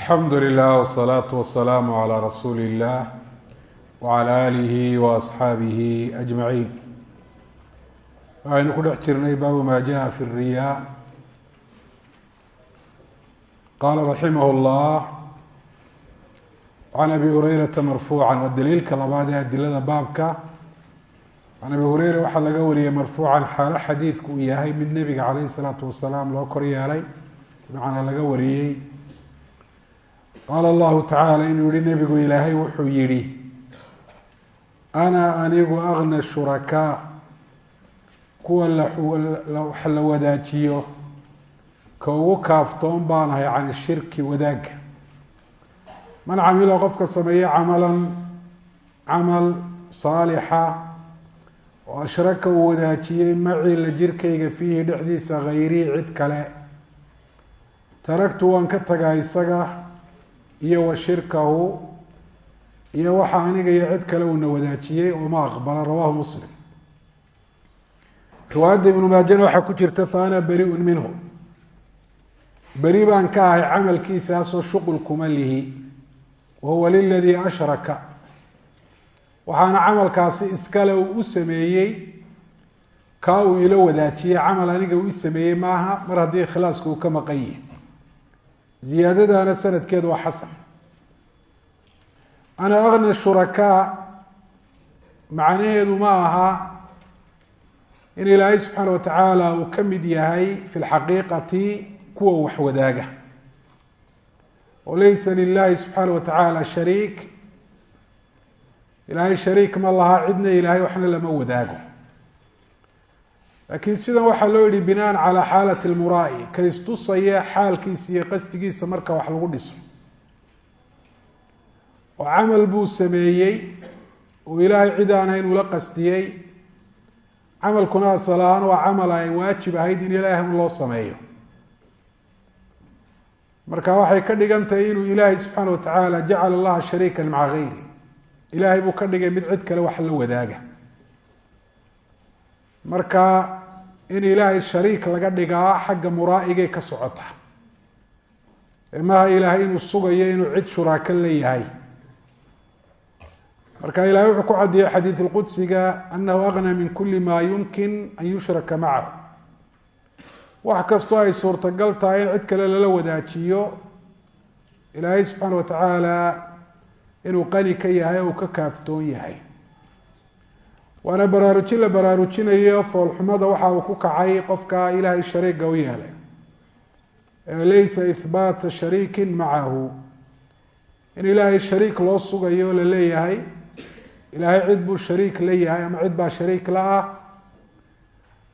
alxamdu lilah wsalaatu wasalaamu calaa rasuuli illah wacalaa aalihi wa asxaabihi ajmaciin waxaynu ku dhex jirnay baabu maa jaa fi riyaa qaala raximah llah can abi hureyrata marfuucan waa daliilka labaad ee adilada baabka can abi hureyra waxaa laga wariyey marfuucan xaalo xadiidku uu yahay mid nebiga caleyhi salaatu wasalaam loo kor yeelay laga wariyey qaala allahu tacaala inuu yihi nebigu ilaahay wuxuu yidhi ana anigu agna shurakaa kuwa wax la wadaajiyo ka ugu kaaftoon baanahay can shirki wadaagga man camila qofka sameeye camalan camal saalixa oo ashraka uu wadaajiyey macii la jirkayga fiihi dhexdiisa hayrii cid kale taragtu waan ka tagaa isaga iyo wa shirkahu iyo waxa aniga iyo cid kale uuna wadaajiyey oo ma aqbala rawahu muslim. Riwaayadda ibnu maajana waxaa ku jirta fa ana beriun minhu. Beri baan ka ahay camalkiisaasoo shuqul kuma lihi. Wahuwa liladii ashraka. Waxaana camalkaasi iskale uu u sameeyey kaa uu ilo wadaajiyey. Camal aniga uu i sameeyey maaha mar haddii ikhlaasku uu ka maqan yahi ziyaadadana sanadkeedu waa xasan ana agna shurakaa macnaheedu ma aha in ilaahay subxaana watacaala uu ka mid yahay fi lxaqiiqati kuwa wax wadaaga oo laysa lilahi subxaana wa tacaala shariik ilaahay shariik ma laha cidna ilaahay waxna lama wadaago laakiin sidan waxaa loo yihi binaan calaa xaalati lmuraai ka istusaya xaalkiisa iyo qasdigiisa marka wax lagu dhiso. Oo camal buu sameeyey oo ilaahay cid aan hayn ula qasdiyey camalkuna asal ahaan waa camal ay waajib ahayd in ilaahay un loo sameeyo. Marka waxay ka dhigan tahay inuu ilaahay subxaana watacaala jacala allaha shariikan maca gayri. Ilaahay buu ka dhigay mid cid kale wax la wadaaga. Marka in ilaahay shariik laga dhigaa xagga muraa'igay ka socota. Maaha ilaahay inuu sugayo inuu cid shuraako leeyahay. Marka ilahay wuxuu ku cadiyey xadiid lqudsiga anahu agna min kuli ma yumkin an yushraka macahu. Wax kastoo ay suurtagal tahay in cid kale lala wadaajiyo ilaahay subxaana wa tacaala inuu qani ka yahay uu ka kaaftoon yahay waana baraarujin la baraarujinayo foolxumada waxa uu ku kacay qofka ilaahay shariiga u yeelay. Ee laysa ihbaata shariikin macahu in ilaahay shariik loo sugayo la leeyahay ilaahay cid buu shariik la yahay ama cid baa shariik la ah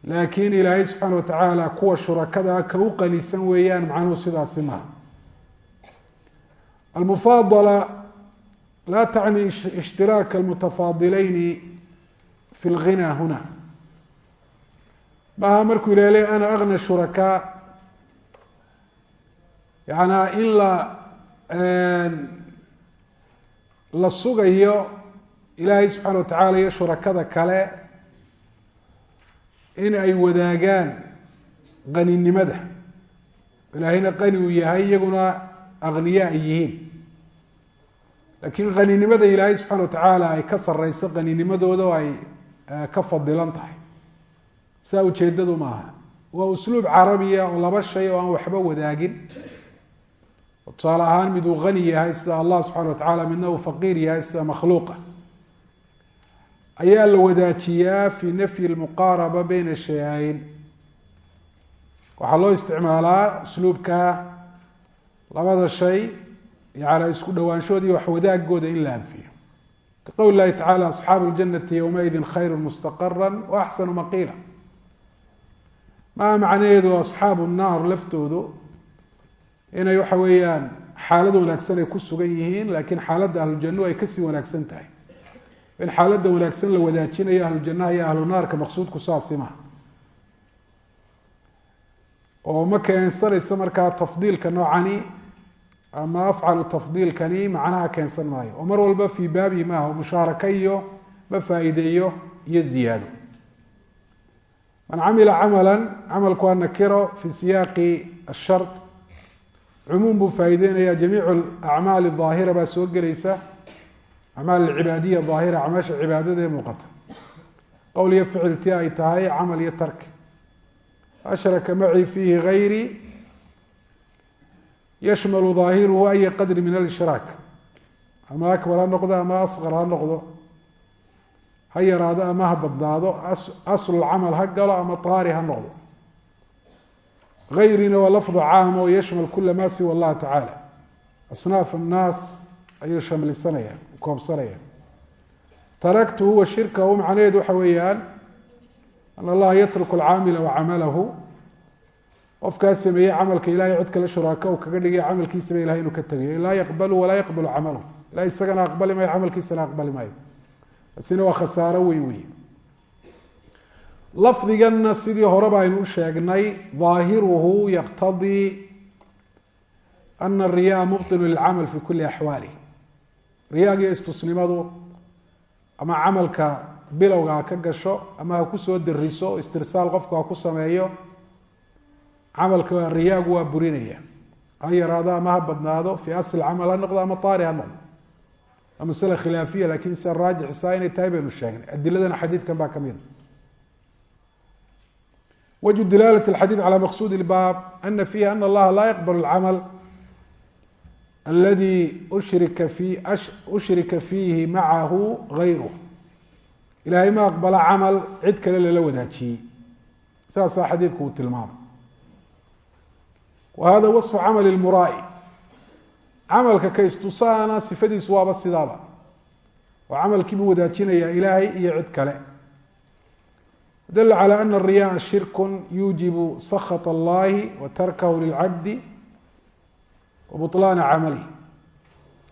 laakiin ilaahay subxaana watacaala kuwa shurakada ka u qanisan weeyaan macnuhu sidaasi maha almufaadala laa tacni ishtiraaka almutafaadileyni fi lghina huna maaha markuu ilaha le ana agna shurakaa yaana in la la sugayo ilaahay subxaana watacaala iyo shurakada kale in ay wadaagaan qaninimada ilaahayna qani uu yahay iyaguna akhniya ay yihiin laakiin qaninimada ilaahay subxana wa tacaala ay ka sareyso qaninimadooda oo ay ka fadilan tahay. Saa ujeedadu maaha. Waa usluub carabiya oo laba shay oo aan waxba wadaagin. Tusaale ahaan mid uu qani yahay sida allah subxana wa tacala midna uu faqiir yahay sida makhluuqa. Ayaa la wadaajiyaa fi nafyi lmuqaaraba beyna shay-ayn. Waxaa loo isticmaalaa usluubka labada shay yaalla isku dhowaanshood iyo wax wadaagooda in la anfiyo kaqowl lahi tacala asxaabu ljanati yowmaidin khayru mustaqara wa axsanu maqiila maa macnaheedu asxaabu naar laftoodu inay waxa weeyaan xaalad wanaagsan ay ku sugan yihiin laakiin xaaladda ahlujannu ay ka sii wanaagsan tahay in xaaladda wanaagsan la wadaajinayo ahlujannaha iyo ahlu naarka maqsuudku saasi maha oo ma keensanaysa markaa tafdiilka noocani ama afcalu tafdiilkani macnaha keensan maayo oo mar walba fii baabihi maaha mushaaraka iyo ma faa-iideeyo iyo ziyaado man camila camala camalku waa nakiro fi siyaaqi ashar cumuum buu faa'iideynaya jamiicu acmaali daahira baa soo gelaysa acmaal cibaadiya daahira acmaasha cibaadada ee muuqata qowl iyo ficiltii ay tahay camal iyo tarki ashraka macii fiihi gayri yashmalu daahiruhu aya qadri min alishraak. Ama akbar ha noqdo ama asqar ha noqdo. Ha yaraado ama ha badnaado aslulcamal ha galo ama taari ha noqdo. Gayrina waa lafdu caam oo yashmal kula ma siwa allaha tacaala asnaaf annaas ayuu shamlisanaya koobsanaya taraktuhu wa shirkahu macnaheedu waxa weeyaan an allaha yatruku alcaamila wa camalahu qofkaa sameeyey camalka ilahay cod kale shuraaka uu kaga dhigay camalkiisaba ilahay inuu ka tegayo laa yaqbalu walaa yaqbalu camalu. Ila isagana aqbali maayo camalkiisana aqbali maayo. Asina waa khasaaro weyn wey lafdiganna sidii horeba aynu u sheegnay ظaahiruhu yaqtadii ana ariyaa mubinu lilcamal fi kuli axwaali. Riyaagiyo istusnimadu ama camalka bilowga ha ka gasho ama ha ku soo dariso istirsaal qofku ha ku sameeyo camalka riyaagu waa burinaya. Ha yaraado ama ha badnaado fi asl camal ha noqdo ama aari ha noqdo. Waa masale khilaafiya laakiin sida raajixsaa inay tahay baynu sheegnay. Adiladana xadiidkan baa ka mid ah. wajhu dilaalat alxadiid calaa maqsuud ilbaab ana fiiha ana allaha laa yaqbal alcamal aladi ushrika fi ushrika fiihi macahu gayru ilaahay ma aqbala camal cid kale lala wadaajiyey. Saasaa xadiidku uu tilmaamay wa hada waصfu camal الmuraa'i camalka kaystusaana sifadiisu waaba sidaaba oo camalkiibuu wadaajinaya ilaahay iyo cid kale dل على أن الرyاء شhirk yuجiب سkط الlahi وtarkh للcabdi وبطلان cmlه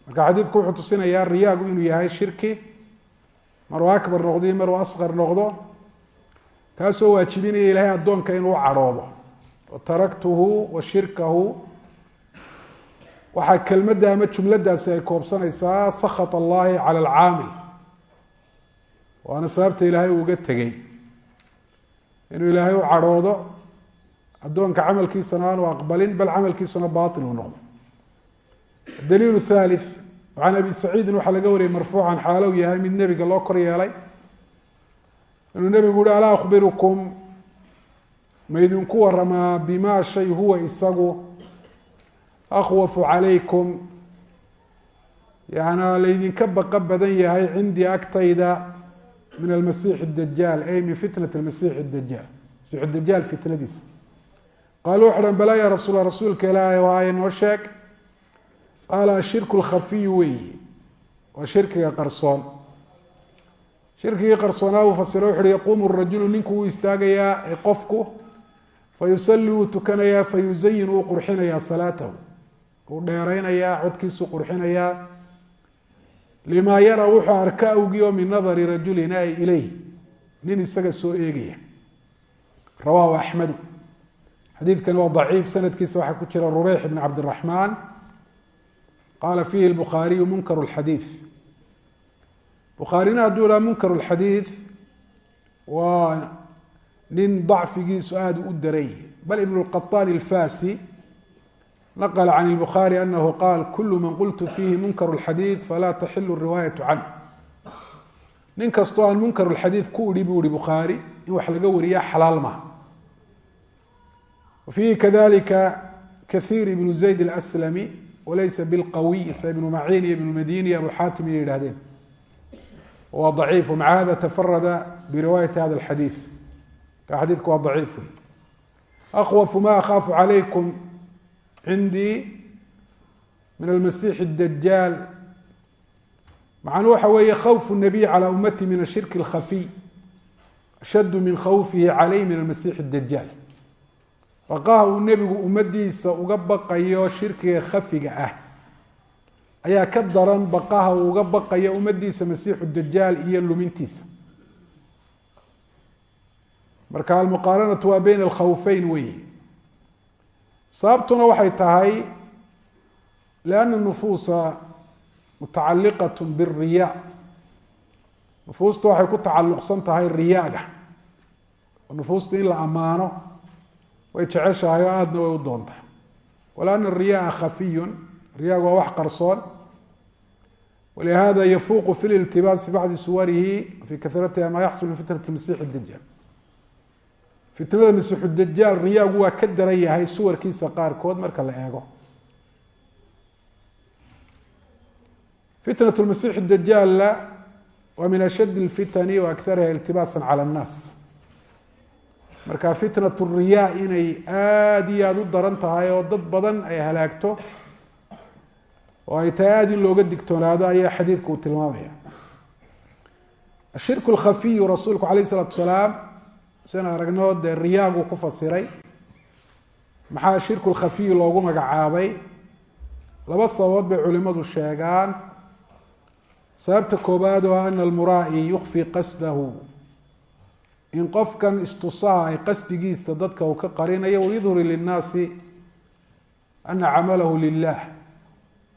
marka xadiidku wuxuu tusinayaa riyaagu inuu yahay shirki maruu akbar noqdo iyo maruu asqar noqdo kaasoo waajibinaya ilahay addoonka inuu cadhoodo wataraktuhu wa shirkahu waxaa kelmadda ama jumladaasi ay koobsanaysaa sakhat allahi cala alcaamil waana sababta ilaahay uu uga tegey inuu ilaahay u cadhoodo addoonka camalkiisana aanu aqbalin bal camalkiisuna baail uu noqdo daliil thalif can abi saciidin waxaa laga wariyay marfuucan xaalow yahay mid nebiga loo kor yeelay inuu nebigu uhi alaa akhbirukum ma idinku waramaa bima shay huwa isagu akhwafu calaykum. Yana laydinka baqa badan yahay cindii agtayda min almasiix dajaal ay min fitnat masiix dajaal masiix dajaal fitnadiisa. Qaaluu waxu dhan balaa ya rasuul rasuulka ilaahay waaye noo sheeg. Qaala ashirku lkhafiyu weeyi. Waa shirkiga qarsoon. Shirkigii qarsoonaa uu fasiro wuxu yaquumu rajulu ninku uu istaagayaa ee qofku fa yusalli wuu tukanayaa fa yuzayin wuu qurxinayaa salaatahu. Wuu dheeraynayaa codkiisuu qurxinayaa. Lima yara wuxuu arka awgii min nadari rajulin ay ilayh nin isaga soo eegaya. Rawaahu axmedu xadiidkani waa daciif sanadkiisa waxaa ku jira rubeyx ibn cabdiraxmaan. Qaala fiihi lbukhaariyu munkar lxadiid bukhaarina hadduu ihaa munkar lxadiid waa nin dacfigiisu aada u daray bal ibn lqaطaan alfasi naql can الbخarي anahu qaal kul man qultu fiihi munkar الxadiiث falaa taxilu الriwaayaة canh nin kastoo aan munkar الxadiiث ku idhi buu ihi bukhaari in wax laga wariya xalaal maha fiihi kadalika kahiir ibn zayd الأslami walaysa bilqawiy sa ibnu maciin iyo ibn madini abu xaatim inay yihahdeen waa ضaciif maca hada tafarada biriwaayati hada الxadiiث ka xadiidku waa ضaciif أkhwafu ma akhaafu عalaykum cindii min almasiix اdajaal macnuu waxa weeye khawf الnabiy calى umati min ashirki اlkhafiy ashaddu min khawfihi calayh min almasiix اdajaal baqaha uu nebigu ummadiisa uga baqayo shirkiga khafiga ah ayaa ka daran baqaha uu uga baqayo ummadiisa masiixu dajaal iyo lumintiisa marka almuqaaranatu waa bayna alkhawfeyn weyi sababtuna waxay tahay lianna nufuusa mutacaliqat biriya nufuustu waxay ku tacalluqsan tahay riyaaga. Oo in la ammaano way jeceshahay oo aadna way u doontaa. Wala riyaa khafiyun riyaagu waa wax qarsoon. Walihada yafuuqu fi liltibaas bacdi suwarihi fi karatiha ma yaxsul min fitnati dajaal fitnada masiixu dajaal riyaagu waa ka daran yahay suwarkiisa qaarkood marka la eego fitnat lmasiix dajaalla waa min ashad اlfitani wa akariha iltibaasa calى اnnaas marka fitnat riyaa inay aada iyo aada u daran tahay oo dad badan ay halaagto oo ay tahay aada in looga digtoonaado ayaa xadiidku uu tilmaamaya ashirku lkhafiyu rasuulku alayh isalaatu salaam sian aragno dee riyaagu ku fasiray. Maxaa shirku lkhafiyu loogu magacaabay? Laba sababood bay culimadu sheegaan. Sababta koobaad oo ana almuraa'i yukfi qasdahu. In qofkan istusaha ay qasdigiisa dadka uu ka qarinayo wayudhiri linnaasi ana camalahu lilah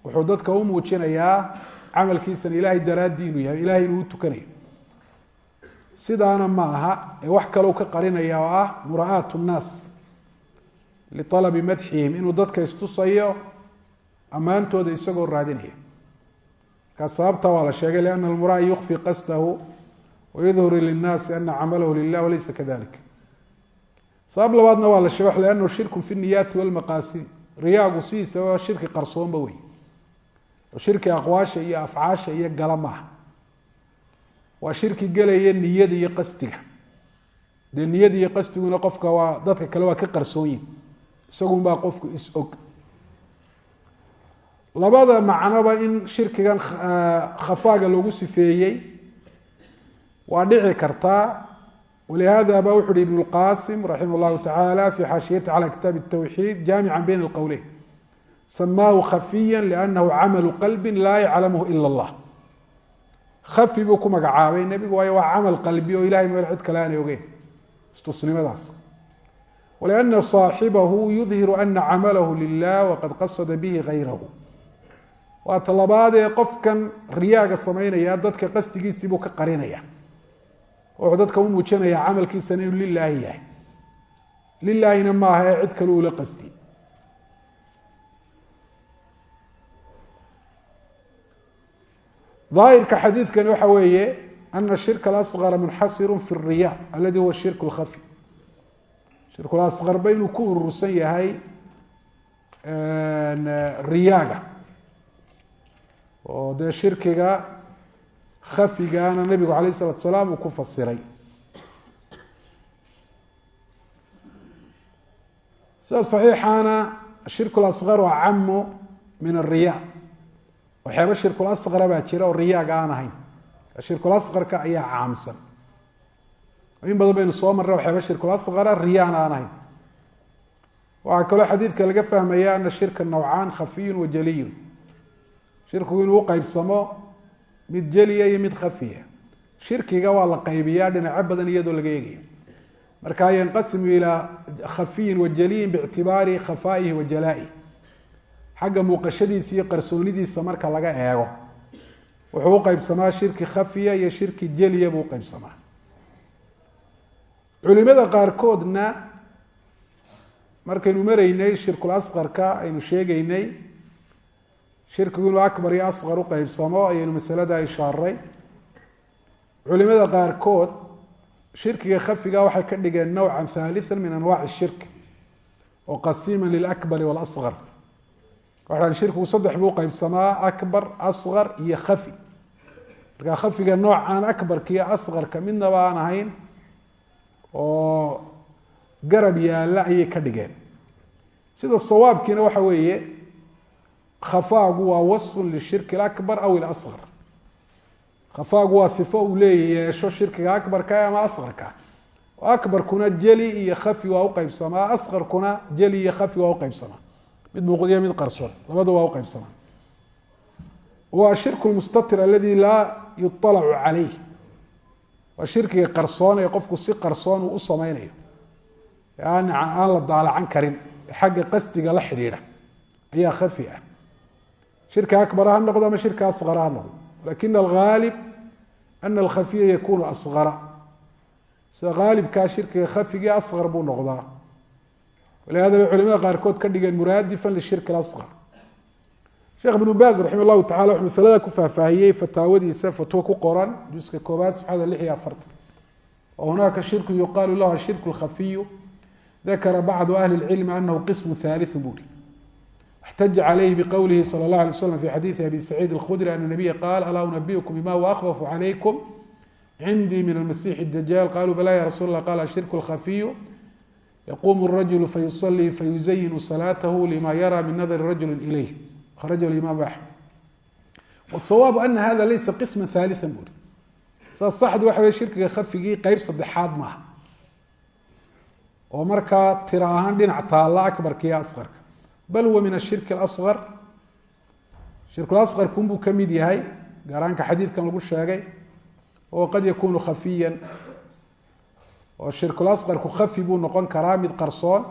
wuxuu dadka u muujinayaa camalkiisana ilaahay daraaddii inuu yahay ilahay inuu u tukanayo sidaana ma aha ee wax kaleu ka qarinaya oo ah mura'aat nnaas lialabi madxihim inuu dadka istusayo ammaantooda isagoo raadinaya. Markaa sababta waa la sheegay liana almura'i yukfi qasdahu wayudhiri linnaasi ana camalahu lilah walaysa kadalik sabab labaadna waa la sheegay liannahu shirku fi niyaati walmaqaasid riyaagu sidiisaba shirki qarsoonba wey shirki aqwaasha iyo afcaasha iyo gala maaha waa shirki gelaya niyada iyo qasdiga dee niyada iyo qasdiguna qofka waa dadka kale waa ka qarsoon yihin isagun baa qofku is-og labada macnoba in shirkigan khafaaga loogu sifeeyey waa dhici kartaa walihada ba wuxu uhi ibn اlqasim raximah اllahu taعala fi xaashiyati calى kitaab الtawxiid jaamica bayn اlqowleyn samaahu khafiya lianahu camalu qalbi laa yaclamhu ila اllah kafi buu ku magacaabay nebigu waayo waa camal qalbi oo ilahay meel cid kale aanay ogeyn. Istusnimadaas. Waliana صaaxibahu yudhiru ana camalahu lilah waqad qasada bihi gayrahu waa talabaadee qofkan riyaaga samaynaya dadka qasdigiisii buu ka qarinaya. Wuxuu dadka u muujinaya camalkiisana inuu lilaahi yahay. Lilaahina maaha ee cid kale ula qasdi daahirka xadiidkani waxa weeye ana shirka alasqara munxasiru fi riya aladi huwa shirk lkhafi shirkulasqarba inuu ku urursan yahay riyaaga. Oo dee shirkiga khafigaana nabigu alayh isalatu salaam uu ku fasiray. Sida saxiixaana shirku lasqar acamu min ariya waxyaaba shirkulasqara baa jira oo riyaaga aan ahayn. Shirkulasqarka ayaa caamsan. In badan baynu soo marray waxyaaba shirkulasqara riyaana aan ahayn. Waxaa kaloo xadiidka laga fahmaya ana shirka nawcaan khafiyun wa jaliyun shirkigu inuu uqeybsamo mid jeliya iyo mid khafiya. Shirkiga waa la qaybiyaa dhinaco badan iyadoo laga eegayo. Marka yanqasimu ilaa khafiyin wa jaliyin biictibaari khafaa'ihi wa xagga muuqashadiisa iyo qarsoonidiisa marka laga eego. Wuxuu uqeybsamaa shirki khafiya iyo shirki jeliya buu uqeybsamaa culimada qaarkoodna markaynu maraynay shirkul asqarka aynu sheegeynay shirkigu inuu akbar iyo asqar uqeybsamo ayaynu masalada ishaaray. Culimada qaarkood shirkiga khafiga waxay ka dhigeen nowcan haalitha min anwaaci shirk oo qasiima lilakbari walasqar waxaan shirkigu saddex buu uqeybsamaa akbar asqar iyo khafi. Markaa khafiga noocaan akbarka iyo asqarka midnaba aan ahayn oo garab yaalla ayay ka dhigeen. Sida sawaabkiina waxa weeye khafaagu waa wasfun lishirki اakbar aw ilasqar khafaagu waa sifo uu leeya yeesho shirkiga akbarka ama asqarka akbarkuna jeli iyo khafi waa uqeybsamaa asqarkuna jeli iyo khafi waa uqeybsamaa mid muuqdiya mid qarsoon. Labada waa uqeybsamaa waa shirku mustatir aladi laa yualacu calayh. Waa shirkiga qarsoon ee qofku si qarsoon uu u sameynayo aan aan la daalacan karin xagga qasdiga la xidhiidha ayaa khafi ah. Shirka akbar ha noqdo ama shirka asqara ha noqdo. Lakina alghaalib ana alkhafiya yakunu asqara sida haalibkaa shirkiga khafigii asqar buu noqdaa walihada bay culimada qaarkood ka dhigeen muraadifan lishirki اlasqar sheekh ibnu baaz raxima llahu tacala wuxuu masalada ku faahfaahiyey fataawadiisa fatwo ku qoran juska koobaad safxada lix iyo afartan oo hunaaka shirku yuqaalu lahu ashirku lkhafiyu dakara bacdu ahli اlcilmi anahu qismu haaliu buri اxtaja calayhi bqowlihi salى اllah alay slam fi xadiidi abi saciid اlkhudri ana nabiya qaal alaa unabiukum bima huwa akhwafu calaykum cindii min almasixi اdajaal qaluu bala ya rasul اlah qala ashirku lkhafiyu yaqumu الrajulu fayusalii fayuzayinu salaatahu lima yara min nadri rajuli ilayh rajahu imaam axmed wsawaabu ana hada laysa qisma haalian buri saas saxdu waxa wey shirkiga khafigii qeyb saddexaad maaha oo markaa tira ahaan dhinac taalla akbarka iyo asqarka bal huwa min ashirki اlasqar shirkulasqar kunbuu ka mid yahay gaaraanka xadiidkan lagu sheegay oo qad yakunu khafiyan oo shirkulasqarku khafi buu noqon karaa mid qarsoon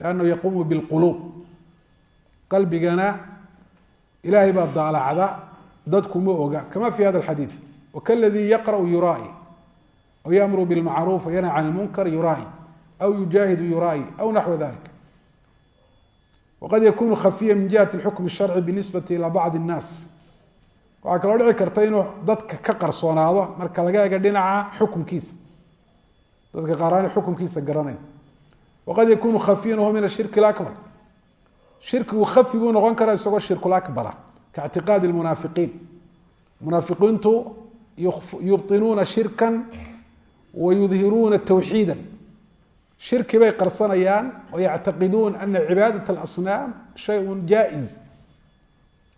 lannahu yaquumu bilquluub. Qalbigana ilaahay baa daalacda dadku ma oga. Kama fi hada alxadiid. Wkaladii yaqra'u yuraa'i aw yamuru bilmacruuf wayanha can lmunkar yuraa'i aw yujaahidu yuraa'i aw naxwa dalik waqad yakunu khafiya min jihati xukm sharci binisbati ilaa bacdi اnnaas waxaa kaloo dhici karta inuu dadka ka qarsoonaado marka laga ega dhinaca xukunkiisa dadka qaaraan xukumkiisa garanayn waqad yakunu khafiyan wahuwa min ashirki اakbar shirkigu khafi buu noqon karaa isagoo shirkulakbara kaictiqaadi lmunaafiqiin munaafiqiintu yubطinuuna shirka wayudhiruuna tawxiida shirki bay qarsanayaan wayactaqiduun ana cibaadaة اlasnaam shayء jaaئiz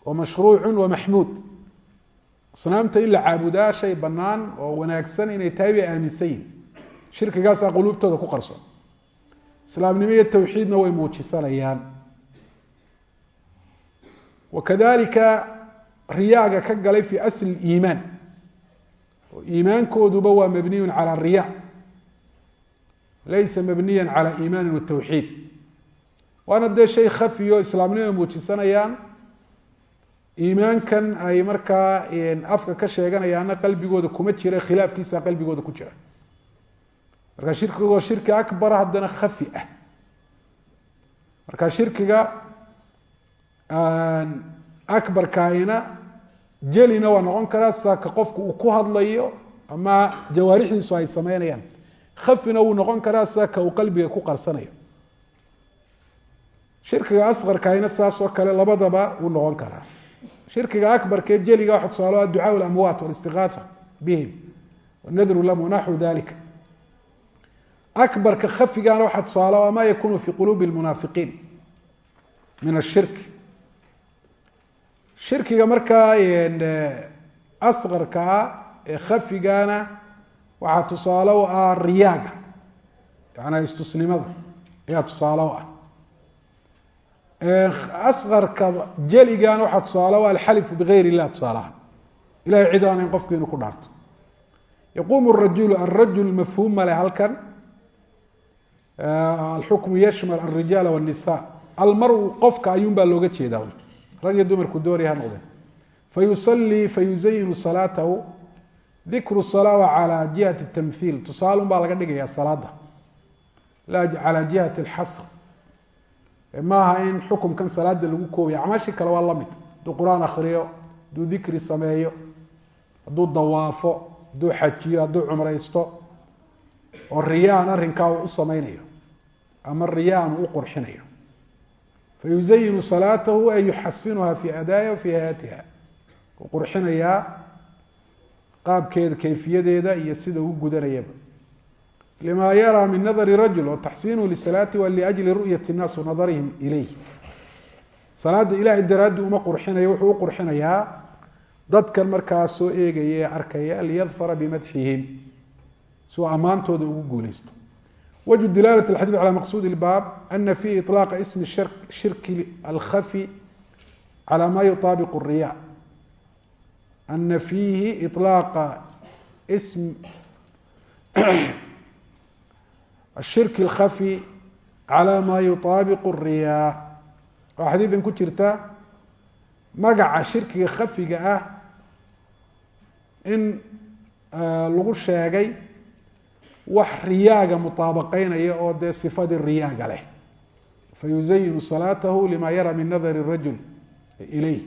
wamashruucu wamaxmuud asnaamta in la caabudaa shay banaan oo wanaagsan inay tahay bay aaminsan yihin shirkigaasaa quluubtooda ku qarsoon islaamnimo iyo tawxiidna way muujisanayaan. Wakadalika riyaaga ka galay fi asli iimaan. Oo iimaankooduba waa mabniyu calى riya laysa mabniya calى iimaani watawxiid waana dee shay khafiyo islaamnimo ay muujisanayaan. Iimaankan ay markaa afka ka sheeganayaana qalbigooda kuma jira khilaafkiisa qalbigooda ku jira marka shirkigoo shirki akbara haddana khafi ah. Marka shirkiga akbarkaayna jelina waa noqon karaa sida ka qofku uu ku hadlayo ama jawaarixdiisu ay sameynayaan khafina wuu noqon karaa sida ka uu qalbiga ku qarsanayo. Shirkiga asqarkaayna saas oo kale labadaba wuu noqon karaa. Shirkiga akbarkee jeliga ah ducaa lamwaat walistigaatha bihim wanadru lam wanaxwu dalika akbarka khafigana waxaa tusaalo ah ma yakunu fi quluubi lmunaafiqiin min ashirki shirkiga markaa asqarka ah ee khafigana waxaa tusaale u ah riyaaga yanaa istusnimada ayaa tusaale u ah. Asqarka jeligana waxaa tusaale u ah alxalifu bigayr illah tusaalaha. Ilahay cid aan in qofku inuu ku dhaarto. Yaquumu rajulu alrajul mafhuum male halkan alxukmu yashmal alrijaala wاnisa almaru qofka ayuunbaa looga jeedaa rag iyo dumarku doonaya ha noqdeen fayusalii fayuzayinu salaatahu dikru salaa calaa jihati tamhiil tusaalun baa laga dhigayaa salaada la calaa jihati alxasr maaha in xukumkan salaada lagu koobayo acmaashii kale waa la mid hadduu qur'aan akhriyo hadduu dikri sameeyo hadduu dawaafo hadduu xajiyo hadduu cumraysto oo riyaan arrinkaa u sameynayo ama riyaan uu u qurxinayo fayuzayinu salaatahu ay yuxasinuha fi adaaya wa fi uu qurxinayaa qaabkeeda kayfiyadeeda iyo sida uu gudanayaba. Lima yaraa min nadari rajul oo taxsiinuhu lisalaati wa liajli ru'yati الnaas wanadarihim ilayh salaada ilahay daraaddi uma qurxinayo wuxuu u qurxinayaa dadkan markaa soo eegaya ee arkaya liyadfara bimadxihim si ammaantooda ugu guuleysto wجه dilaalة الxadيث عlى maqsud الbاb أna فيه iطلاqa sm shirki الkhafي عlى ma yuطaabiq الriya أna fiihi iطlaaqa sm الshirki الkhafي عalى ma yuطaabiq الriya waa xadiidan ku jirta magaca shirkiga khafiga ah in lagu sheegay wax riyaaga mutaabaqeynaya oo dee sifadii riyaaga leh. Fayuzayinu salaatahu lima yara min nadari rajul ilayh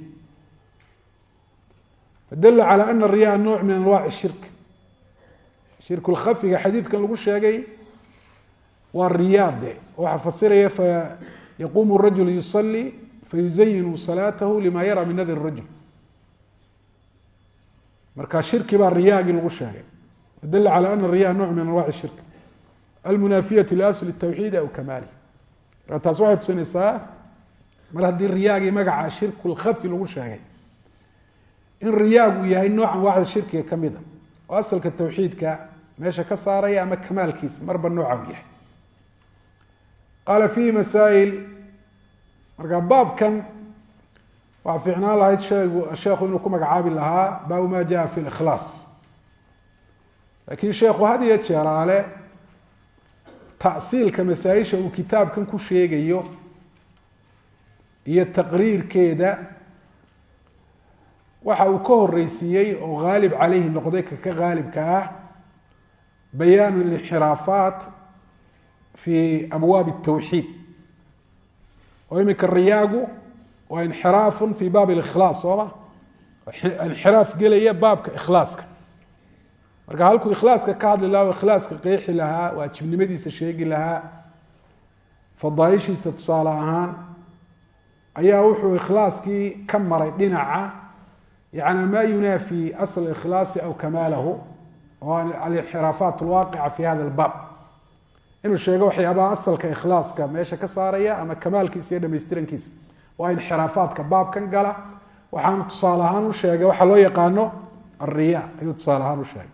fadala calى ana riya nooc min anwac shirk. Shirku lkhafiga xadiidkan lagu sheegay waa riyaade waxaa fasiraya fayaquumu rajul yusalii fayuzayinu salaatahu lima yara min nadari rajul. Marka shirki baa riyaagii lagu sheegay calى ana riya nooc min anwac shirk almunaafiyati liasli tawxiidi aw kamaali marka taas waxay tusinaysaa mar haddii riyaagii magaca shirku lkhafi lagu sheegay in riyaagu yahay noocan waaxda shirkiga ka mida oo asalka tawxiidka meesha ka saaraya ama kamaalkiisa marba nooca u yahay qaala fiihi masaa'il marka baabkan waxaa fiicnaan lahayd sheegu sheekhu inuu ku magacaabi lahaa baabu ma jaa fi likhlaas laakiin sheekhu had iyo jeeraale tasiilka masaa-isha uu kitaabkan ku sheegayo iyo taqriirkeeda waxa uu ka horeysiiyey oo haalib caleyhi noqday kaka haalibka ah bayaanu linxiraafaat fi abwaabi الtawxiid oo imika riyaagu waa inxiraafu fi baab اlikhlaas sooma inxiraaf gelaya baabka ikhlaaska marka halkuu ikhlaaska ka hadli laha o ikhlaaska qeexi lahaa waajibnimadiisa sheegi lahaa fadaaishiisa tusaale ahaan ayaa wuxuu ikhlaaskii ka maray dhinaca yani ma yunaafi asl ikhlaasi aw kamaalahu oo alinxiraafaat alwaaqica fi hada lbaab inuu sheego waxyaabaha asalka ikhlaaska meesha ka saaraya ama kamaalkiisa iyo dhamaystirankiisa. Waa inxiraafaadka baabkan gala. Waxaan tusaale ahaan u sheegay waxaa loo yaqaano alriya ayuu tusaale ahaan u sheegay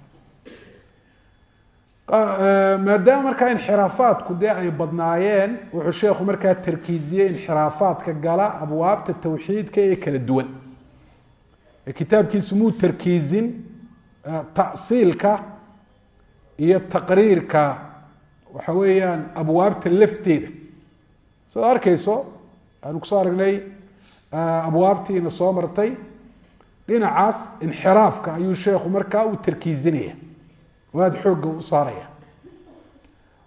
maadaama markaa inxiraafaadku dee ay badnaayeen wuxuu sheekhu markaa tarkiiziyey inxiraafaadka gala abwaabta tawxiidka ee kala duwan. Kitaabkiisu muu tarkiizin tasiilka iyo taqriirka waxa weeyaan abwaabta lafteeda. Sidaad arkeyso aanu ku soo aragnay abwaabtiina soo martay dhinacaas inxiraafka ayuu sheekhu markaa u tarkiizinaya oo aada xoogga u saaraya.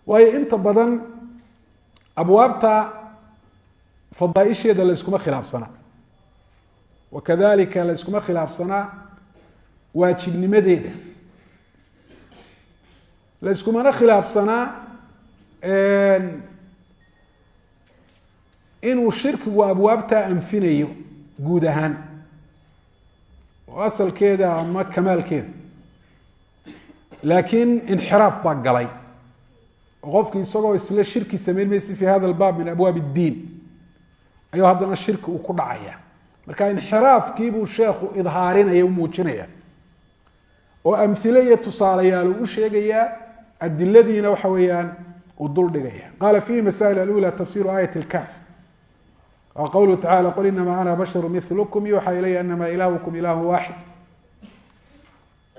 Waayo inta badan abwaabta fadaaisheeda la yskuma khilaafsanaa wakadalika la yskuma khilaafsanaa waajibnimadeeda. La yskumana khilaafsanaa inuu shirkigu abwaabtaa anfinayo guud ahaan. Oo asalkeeda ama kamaalkeeda laakiin inxiraaf baa galay. Oo qofki isagoo isla shirki samayn maysa fi hada albaab min abwaab اddiin ayuu haddana shirki uu ku dhacaya. Marka inxiraafkiibuu sheekhu idhaarinaya u muujinaya. Oo amhile iyo tusaalayaal uu u sheegayaa adiladiina waxa weeyaan uu dul dhigaya. Qaala fihi masail alula tafsiru aayat اlkahf qowluhu tacala qul inama ana basharu milkm yuuxa ilaya anama ilaahkm ilah waaxid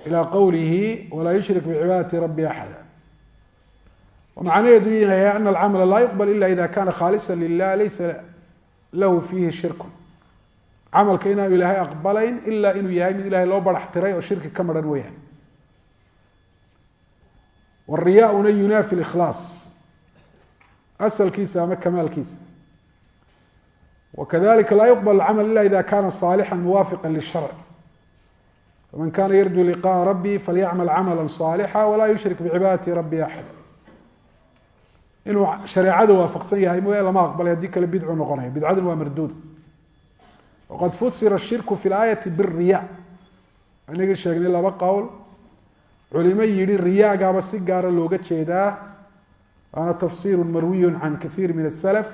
ilaa qowlihi walaa yushrik bicibaadati rabi axada. Macnaheedu yinaya ana alcamala laa yuqbal ila ida kana khaalisa lilah laysa lahu fiihi shirku. Camalka inaanu ilaahay aqbalayn ilaa inuu yahay mid ilahay loo baraxtiray oo shirki ka maran weyaan wariyauna yunaafi ikhlaas asalkiisa ama kamaalkiisa. Wakadalika laa yuqbal camal ila ida kana saalixa muwaafiqa lisharc faman kana yarju liqaءa rabi falyacmal camala صaalixa walaa yushrik bicibaadati rabi axada inuu shareecada waafaqsan yahay mooya lama aqbalay haddii kale bidcu noqonaya bidcaduna waa marduud waqad fusira shirku fi laayati biriya inagii sheegnay laba qowl culimo yihi riyaagaaba si gaara looga jeedaa waana tafsiru marwiyu can kaiir min asalaf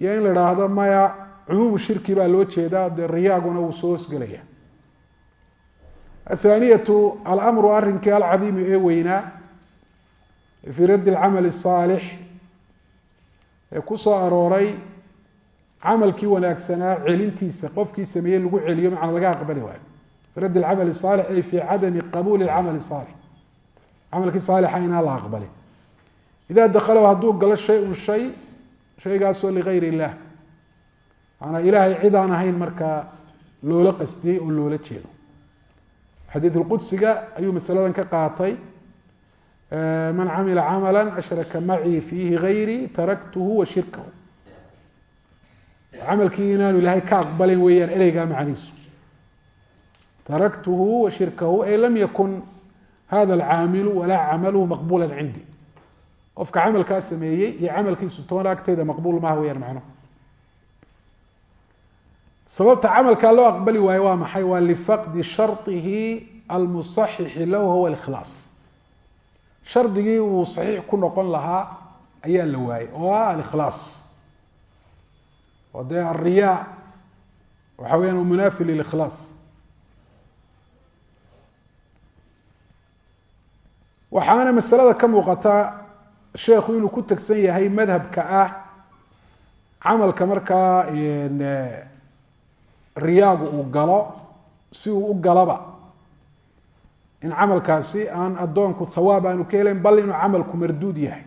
iyo in la idhaahdo maya cumuumu shirki baa loo jeedaa dee riyaaguna athaaniyatu almru arinkii alcadiimu ee weynaa fii raddi alcamal asaalix ee ku soo arooray camalkii wanaagsanaa celintiisa qofkii sameeyey lagu celiyo macna laga aqbali waayo fii raddi alcamal saalix ay fii cadami qabuuli lcamali saalix camalkii saalixa inaan la aqbalin idaa dakalow hadduu galo shay-un shay shaygaasoo ligayr illaah maanaa ilaahay cid aan ahayn markaa loola qastiyey oo loola jeedo xadiiثulqudsiga ayuu masaladan ka qaatay man camila camala ashraka macii fiihi gayrii taraktuhu wa shirkahu. Camalkii inaanu ilaahay ka aqbalayn weeyaan ereygaa macniisu taraktuhu wa shirkahu ay lam yakun hada alcaamilu walaa camaluhu maqbuula cindi. Qofka camalkaa sameeyey iyo camalkiisu toona agtayda maqbuul maaha weyaan macnuhu sababta camalkaa loo aqbali waayo waa maxay? Waa lifaqdi sharطihi almusaxixi lahu huwa ikhlaas shardigii uu saxiix ku noqon lahaa ayaa la waayey oo ah alikhlaas. Dee alriyaa waxa weyaan munaafi lilikhlaas. Waxaana masalada ka muuqata sheekhu inuu ku tegsan yahay madhabka ah camalka markaa riyaagu uu galo si uu u galaba. In camalkaasi aan addoonku hawaab aanu ka helayn bal inuu camalku marduud yahay.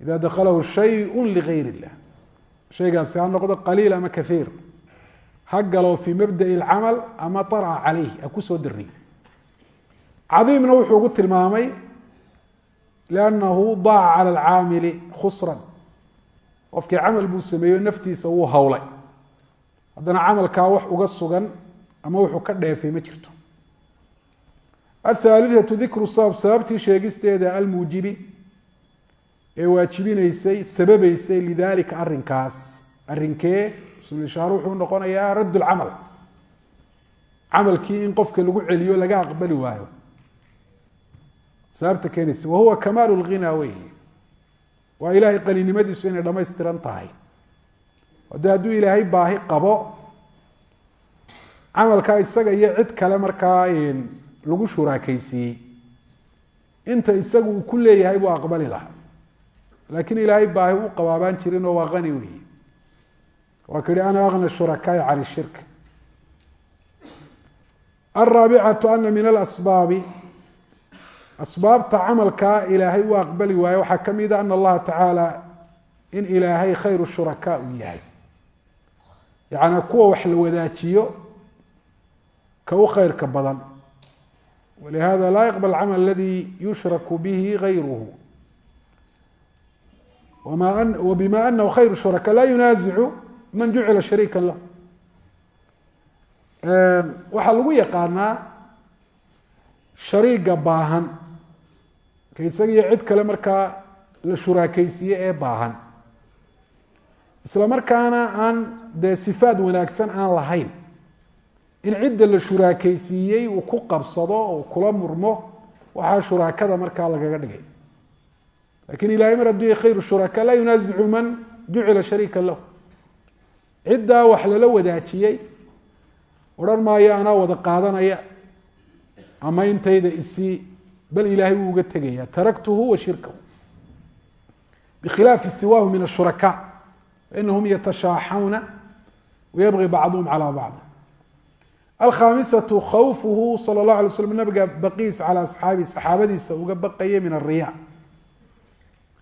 Ida dakhalahu shayu ligayr illah shaygaasi ha noqdo qaliil ama kaiir ha galo fii mabda'i alcamal ama طarca calayh ha ku soo dariy cadiimna wuxuu ugu tilmaamay liannahu daaca cala alcaamili khusran. Qofkii camal buu sameeyo naftiisa wuu howlay haddana camalkaa wax uga sugan ama wuxuu ka dheefay ma jirto. Athaalithatu dikru sabab sababtii sheegisteeda almuujibi ee waajibinaysay sababeysay lidalika arrinkaas. Arrinkee usulishaar wuxuu noqonayaa radd lcamal camalkii in qofka lagu celiyo laga aqbali waayo. Sababta keenaysa wahuwa kamaal lghina wey waa ilaahay qaninimadiisu inay dhamaystiran tahay de hadduu ilaahay baahi qabo camalkaa isaga iyo cid kale markaa lagu shuraakeysiiyey inta isagu uu ku leeyahay buu aqbali lahaa. Laakiin ilaahay baahi u qabaabaan jirinoo waa qani weyi waa ka yihi ana agna shurakaai can shirk. Alraabicatu ana min alasbaabi asbaabta camalkaa ilaahay u aqbali waayo waxaa ka mida ana allaha tacaala in ilaahay khayru shurakaa uu yahay yacnaa kuwa wax la wadaajiyo ka u khayrka badan. Walihada laa yaqbal camal aladi yushraku bihi gayruhu wbima anahu khayru shuraka laa yunaasicu man jucila shariika lah waxaa lagu yaqaanaa shariiga baahan. Ka isagiyo cid kale markaa la shuraakeysiiye ee baahan isla markaana aan dee sifaad wanaagsan aan lahayn. In cidda la shuraakeysiiyey uu ku qabsado oo kula murmo waxaa shuraakada markaa lagaga dhigay. Lakin ilahay mar hadduu yahy khayru shuraka laa yunaasicu man jucila shariika lahu. Ciddaa wax lala wadaajiyey odhan maayo anaa wada qaadanaya ama intayda isii bal ilahay wuu uga tegaya taraktuhu wa shirkahu. Bikhilaafi siwaahu min ashuraka inahum yatashaaxawna wayabqi bacduhum calaa bacdi alkhaamisatu khawfuhu sala allah alay slam nabiga baqiis calaa asxaabii saxaabadiisa uga baqaya min ariya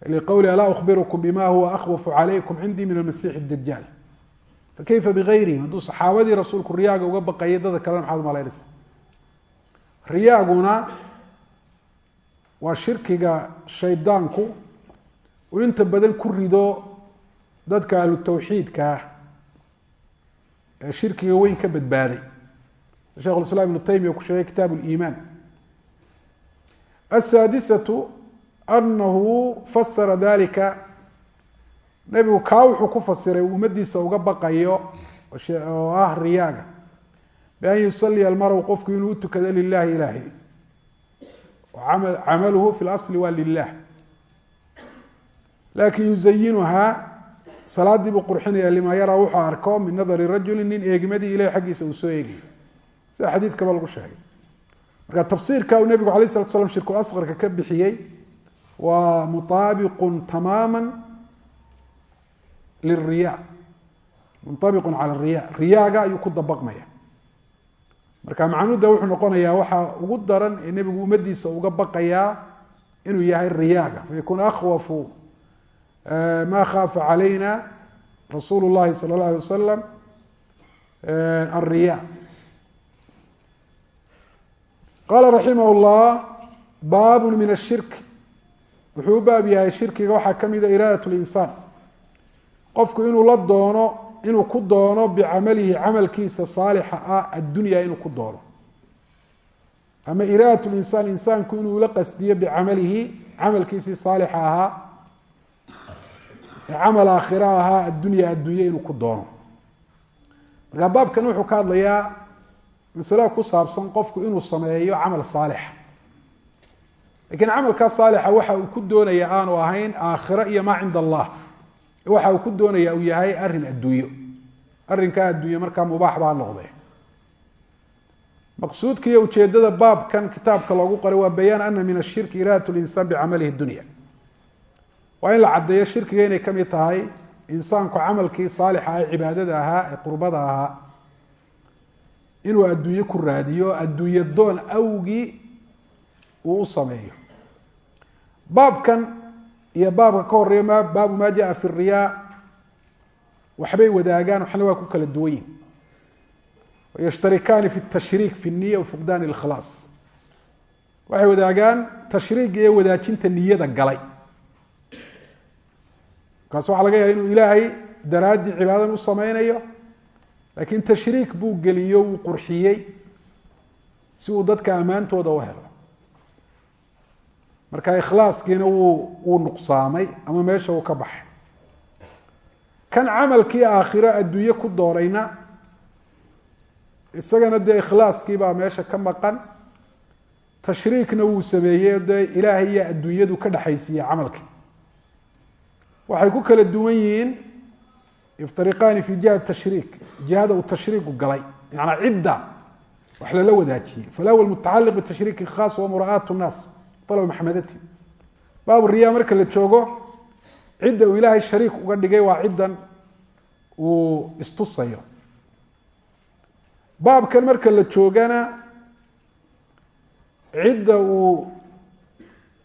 liqowli alaa ukhbirukum bima huwa akhwafu calaykum cindii min almasiixi dajaal fakayfa bigayrihim hadduu saxaabadii rasuulku riyaaga uga baqayay dada kalena maxaad malaynaysa riyaaguna waa shirkiga shaydaanku uu inta badan ku rido dadka ahlu tawxiidka ah ee shirkiga weyn ka badbaaday. Shekh islaam ibnu taymiya ku sheegay kitaab liimaan asaadisatu anahu fasara dalika nebigu kaa wuxuu ku fasiray ummadiisa uga baqayo oo ah riyaaga bian yusaliya almaru qofku inuu utukado lilahi ilahi camaluhu fi lasli waa lilah laakin yuzayinuhaa salaadii buu qurxinaya lima yaraa wuxuu arko min nadari rajuli nin eegmadii ilahi xaggiisa uu soo eegayo sida xadiidkaba lagu sheegay. Marka tafsiirka uu nebigu alay slatu slam shirku asqarka ka bixiyey waa muaabiqu tamaama liriya munطabiqu cala riya riyaaga ayuu ku dabaqmaya. Marka macnuda wuxuu noqonayaa waxaa ugu daran ee nebigu ummadiisa uga baqayaa inuu yahay riyaaga. Fayakun akhwafu ma khaafa calayna rasuulu llahi sala اllah alay wasalam alriya qala raximah llah baab min ashirk wuxuu baab yahay shirkiga waxaa ka mida iraadat linsaan qofku inuu la doono inuu ku doono bicamalihi camalkiisa saalixa ah addunya inuu ku doono. Ama iraadat linsaan insaanku inuu ula qasdiyo bicamalihi camalkiisii saalixa ahaa camal aakhira ahaa addunya addunya inuu ku doono markaa baabkan wuxuu ka hadlayaa masalada ku saabsan qofku inuu sameeyo camal saalixa lakiin camalkaa saalixa waxa uu ku doonaya aanu ahayn aakhiro iyo maa cinda allah waxa uu ku doonaya uu yahay arrin adduunyo arrinkaa adduunye markaa mubaax baa noqde maqsuudka iyo ujeedada baabkan kitaabka loogu qoray waa bayaan ana min ashirki iraadat linsaan bicamalihi dunya waa in la caddeeyo shirkiga inay ka mid tahay insaanku camalkii saalixa ee cibaadada ahaa ee qurbada ahaa. Inuu adduunye ku raadiyo adduunye doon awgii uu u sameeyo. Baabkan iyo baabka ka horreeya m baabu ma jaa fi riyaa waxbay wadaagaan waxna waa ku kala duwan yihiin yashtarikaani fi tashriik fi niya wafuqdaan ikhlaas waxay wadaagaan tashriiga iyo wadaajinta niyada galay markaas waxaa laga yaaba inuu ilaahay daraaddii cibaadan u sameynayo laakiin tashriik buu geliyo wuu qurxiyey si uu dadka ammaantooda u helo. Marka ikhlaaskiina wuu wuu nuqsaamay ama meesha uu ka baxay. Kan camalkii aakhiro adduunye ku doorayna isagana dee ikhlaaskii baa meesha ka maqan. Tashriikna wuu sameeyey dee ilaahay iyo adduunyadu ka dhexaysiiye camalkii waxay ku kala duwan yihiin iftariqaani fi jiha tashriik. Jihada uu tashriiku galay. Yanaa cidda wax lala wadaajiyey. Falawal mutacaliq bitashriik khaas wa mura'aat nnaas alab maxamedati. Baabu riyaa marka la joogo cidda uu ilaahay shariik uga dhigay waa ciddan uu istusayo. Baabkan marka la joogana cidda uu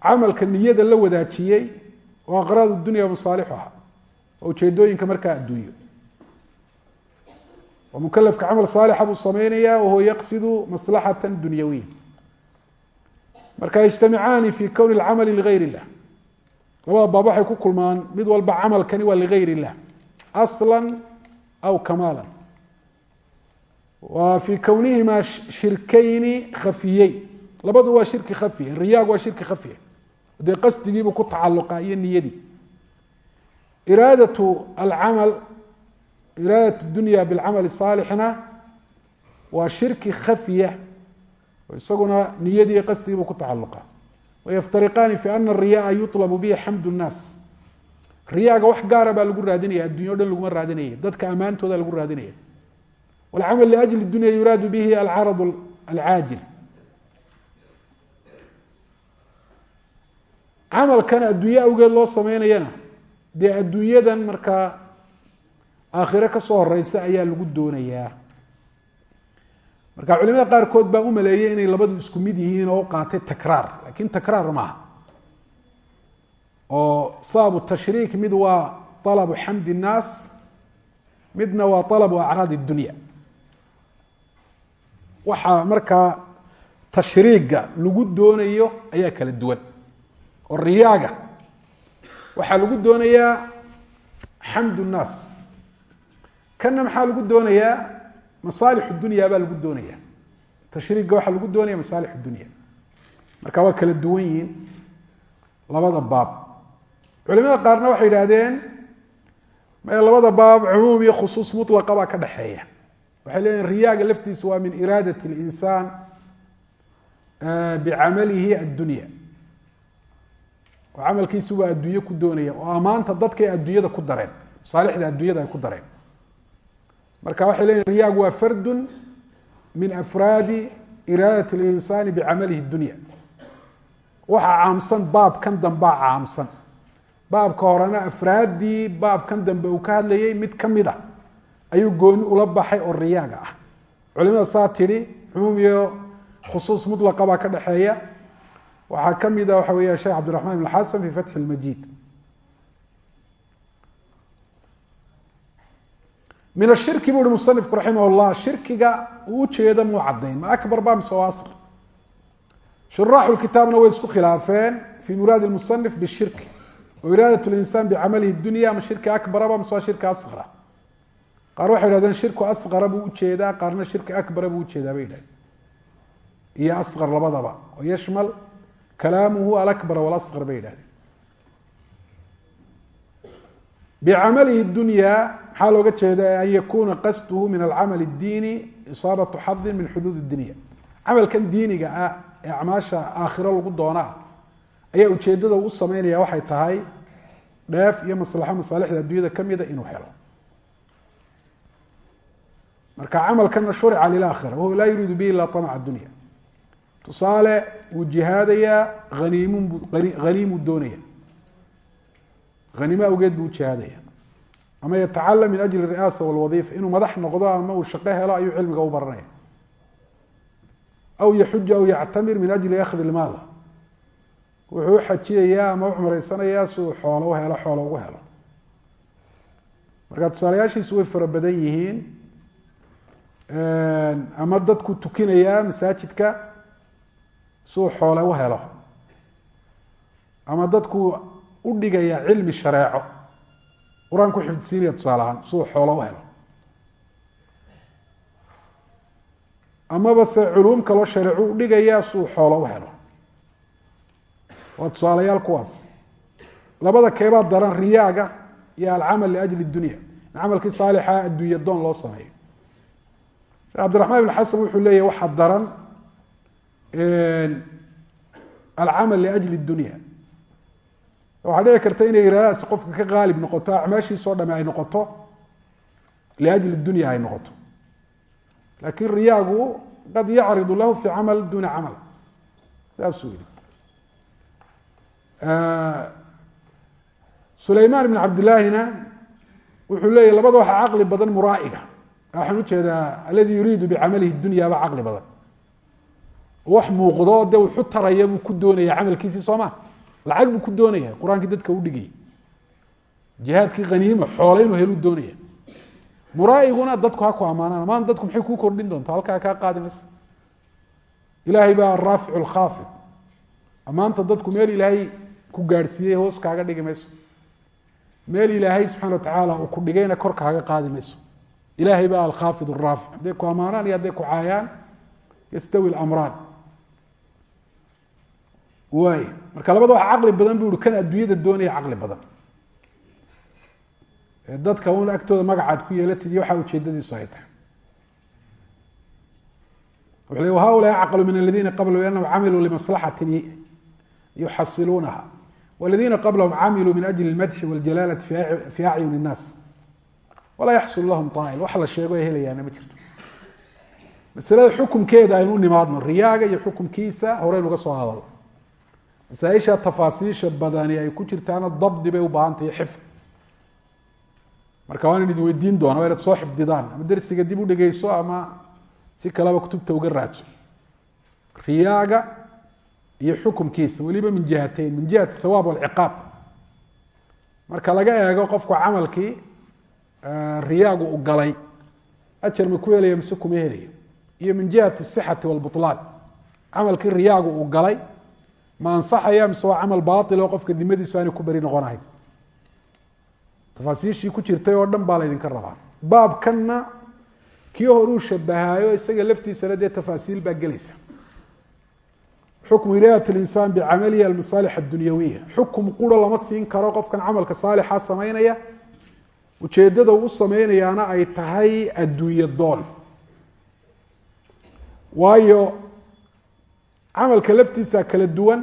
camalka niyada la wadaajiyey oo aqraad dunya masaalixuha oo ujeedooyinka markaa adduunyo. Oo mukalafka camal saalixa buu samaynayaa wahuwa yaqsidu maslaxata dunyawiya. Marka yajtamicaani fi kowni lcamali ligayr illah. Labada baab waxay ku kulmaan mid walba camalkani waa ligayr illah. Aslan aw kamaalan. Waa fii kownihimaa shirkayni khafiyeyn labadu waa shirki khafiye riyaag waa shirki khafiye de qasdigiibu ku tacaluqa iyo niyadii iraadau alcamal iraada dunya bilcamali saalixna waa shirki khafya isaguna niyadii qasdigiibuu ku tacaluqa wayaftariqaani fi ana riyaa yulabu bihi xamd nnaas. Riyaaga wax gaara baa lagu raadinaya addunya o dhan laguma raadinaya dadka ammaantooda lagu raadinaya. Wlcamal liajli dunya yuraadu bihi alcarad alcaajil. camalkan adduunye awgeed loo sameynayana dee adduunyadan markaa aakhire kasoo horeysa ayaa lagu doonayaa marka culimada qaarkood baa u maleeyey inay labadu isku mid yihiin oo u qaatay takraar lakin takraar maaha oo sababu tashriik mid waa alabu xamdi الnaas midna waa alabu acraad الdunya waxaa markaa tashriiga lagu doonayo ayaa kala duwan oo riyaaga. Waxaa lagu doonayaa xamdu nnaas kanna maxaa lagu doonayaa? Masaalix dunya baa lagu doonaya tashriigga waxaa lagu doonaya masaalix dunya. Marka waa kala duwan yihiin labada baab. Culimada qaarna waxay yidhaahdeen maya labada baab cumuum iyo khusuus mulaqa baa ka dhexeeya waxay leeyihiin riyaaga laftiisu waa min iraadat linsaan bicamalihi addunya oo camalkiisu waa adduunye ku doonaya oo amaanta dadkay adduunyada ku dareen masaalixda adduunyada ay ku dareen. Marka waxay leyihin riyaagu waa fardu min afraadi iraadat اlinsaani bicamalihi dunya waxaa caamsan baabkan dambaa caamsan. Baabka horena afraaddii baabkan dambe uu ka hadlayay mid ka mid a ayuu gooni ula baxay oo riyaaga ah. Culimada saa tidhi cumuum khusuus mulaqa baa ka dhexeeya waxaa ka mida waxa weya sheekh cabdiraxman ibn xasan fi fatxi اlmajid min ashirki bu musanifku raximah llah shirkiga uu ujeeda muu cadayn ma akbar ba mise waasr shuraaxu kitaabna way isku khilaafeen fi muraadi musanif bishirki wa iraadat linsaan bicamalihi dunya ma shirki akbaraba mise waa shirki asra qaar waxay yidhahdeen shirku asqara buu u jeedaa qaarna shirki akbara buu u jeedaa bay yidhahdeen. Iyo asqar labadaba oo yashmal kalaamuhu alakbar walasqar bay yidhahdeen. Bicamalihi dunyaa maxaa looga jeeda an yakuna qasduhu min alcamal اdiini isaabatu xadin min xuduud اdunya camalkan diiniga ah ee acmaasha aakhiro lagu doona ah ayaa ujeedada u sameynaya waxay tahay dheef iyo maslaxo masaalixda addunyada kamida inuu helo. Marka camalkana shurica lilakhira wahuwa laa yuriidu bihi ila amac dunya tusaale wuu jihaadayaa haniimun haniimuu doonaya. Haniimo awgeed buu ujihaadaya ama yatacalam min ajli ri'aasa walwadiifa inuu madax noqdo ama uu shaqo helo ayuu cilmiga u baranaya. Aw yaxuja aw yactamir min ajli akhdi lmaal wuxuu uxajiyayaa ama u cumraysanayaa si uu xoolo u helo xoolo ugu helo. Marka tusaalayaashiisu way fara badan yihiin ama dadku tukinayaa masaajidka si uu xoole u helo. Ama dadku u dhigaya cilmi shareeco. Qur'aan ku xifdisiinaya tusaale ahaan si uu xoolo u helo. Amaba se culuum kaloo shareecu u dhigaya si uu xoolo u helo. Waa tusaalayaal kuwaas. Labada keebaa daran riyaaga iyo alcamal liajli dunya. In camalkii saalixa adduunya doon loo sameeyo. Sheekh cabdiraxmaan ibn xasan wuxuu leeyahy waxaa daran alcamal liajli dunya. Waxaa dhici karta inay iraadaasi qofka ka qaalib noqoto acmaashiisao dhame ay noqoto liajli dunya ay noqoto. Lakin riyaagu qad yacridu lahu fi camal duna camal. Saasuu yihi sulayman ibn cabdillaahina wuxuu leeyahy labada waxaa caqli badan muraa'iga. Waxaan u jeedaa aladi yuriidu bicamalihi dunya baa caqli badan wax muuqdo de wuxu taraya buu ku doonaya camalkiisii soo ma? Lacag buu ku doonaya. Qur'aankii dadka udhigayay jihaadkii haniima xoole inuu helu doonaya. Muraaiguna dadku ha ku ammaanaan maanta dadku maxay kuu kordhin doontaa? Halkaa kaa qaadi maysa ilaahay baa araaficu lkhaafid ammaanta dadku meel ilaahay ku gaadhsiiyey hoos kaaga dhigi mayso. Meel ilaahay subxana watacaala uu ku dhigayna kor kaaga qaadi mayso. Ilaahay baa alkhaafid raafic. Hadday ku ammaanaan iyo hadday ku caayaan yastawi lamraan waay marka labada wax caqli badan bu kan adduunyada doonaya caqli badan. Dadka un agtooda magacaad ku yeelatid iyo waxaa ujeedadiisu ay tahay. Wuxu le haulaa acqlu min aladiina qablahum liannahum camiluu limaslaxatin yuxasiluunaha waladiina qablahum camiluu min ajli lmadxi waljalaalati fi acyuni innaas walaa yaxsul lahum aail wax la sheego ay helayaana ma jirto. Masalada xukumkeeda aynu u nimaadno riyaaga iyo xukumkiisa horeynuga soo hadalo masaaisha tafaasiisha badani ay ku jirtaana dabdi bay u baahan tahay xifd. Marka waan idin weydiin doona inaad soo xifdidaan ama dersiga dib u dhegeyso ama si kaleba kutubta uga raadso. Riyaaga iyo xukumkiisa weliba min jihateyn min jihati thawaab walciqaab marka laga eego qofku camalkii riyaagu u galay ajar ma ku helaya mise kuma helayo. Iyo min jihati sixati walbulaan camalkii riyaagu uu galay ma ansaxaya mise waa camal baail oo qofka dimadiisu aanay ku beri noqonahayn tafaasiishii ku jirtay oo dhan baa laydinka rabaa. Baabkanna kii horuu shabahaayo isaga laftiisana dee tafaasiil baa gelaysa. Xukmu ilaayat linsaan bicamalihi almasaalix addunyawiya. Xukum quro lama siin karo qofkan camalka saalixa samaynaya. Ujeedada uu sameynayaana ay tahay adduunye doon waayo camalka laftiisa kala duwan.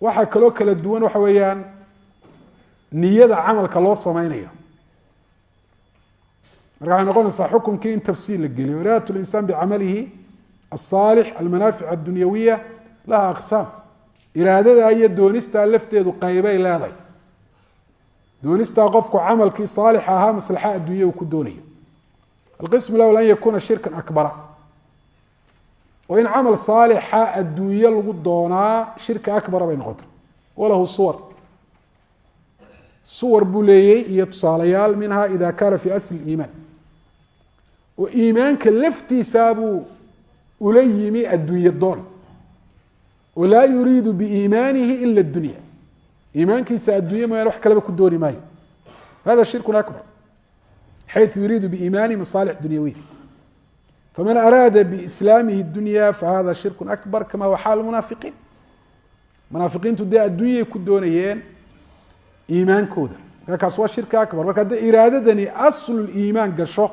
Waxaa kaloo kala duwan waxa weeyaan niyada camalka loo sameynayo marka waxay noqonaysaa xukumkii in tafsiil la geliyo. Iradat linsaan bicamalihi asaalix almanaafic addunyawiya laha aqsaam. Iraadada iyo doonistaa lafteedu qeybay leedahay. Doonistaa qofku camalkii saalixa ahaa maslaxa addunya uu ku doonayo. Alqism lawal an yakuna shirkan akbara oo in camal saalixa adduunye lagu doonaa shirka akbara bay noqota walahu suwar. Suwar buu leeyey iyo tusaalayaal minha ida kaana fi asli iimaan. Oo iimaanka laftiisaabuu ula yimi adduunye doon. Oo laa yuriidu biiimaanihi ila dunya. Iimaankiisa adduunye mooyaane wax kaleba ku dooni maayo. Hada shirkun akbar. Xayثu yuriidu biiimaani masaalix dunyawiya faman araada biislaamihi dunya fahada shirku akbar kama huwa xaal munaafiqiin munaafiqiintu dee adduunyay ku doonayeen iimaankooda marka kaas waa shirki akbar marka haddii iraadadani aslu gasho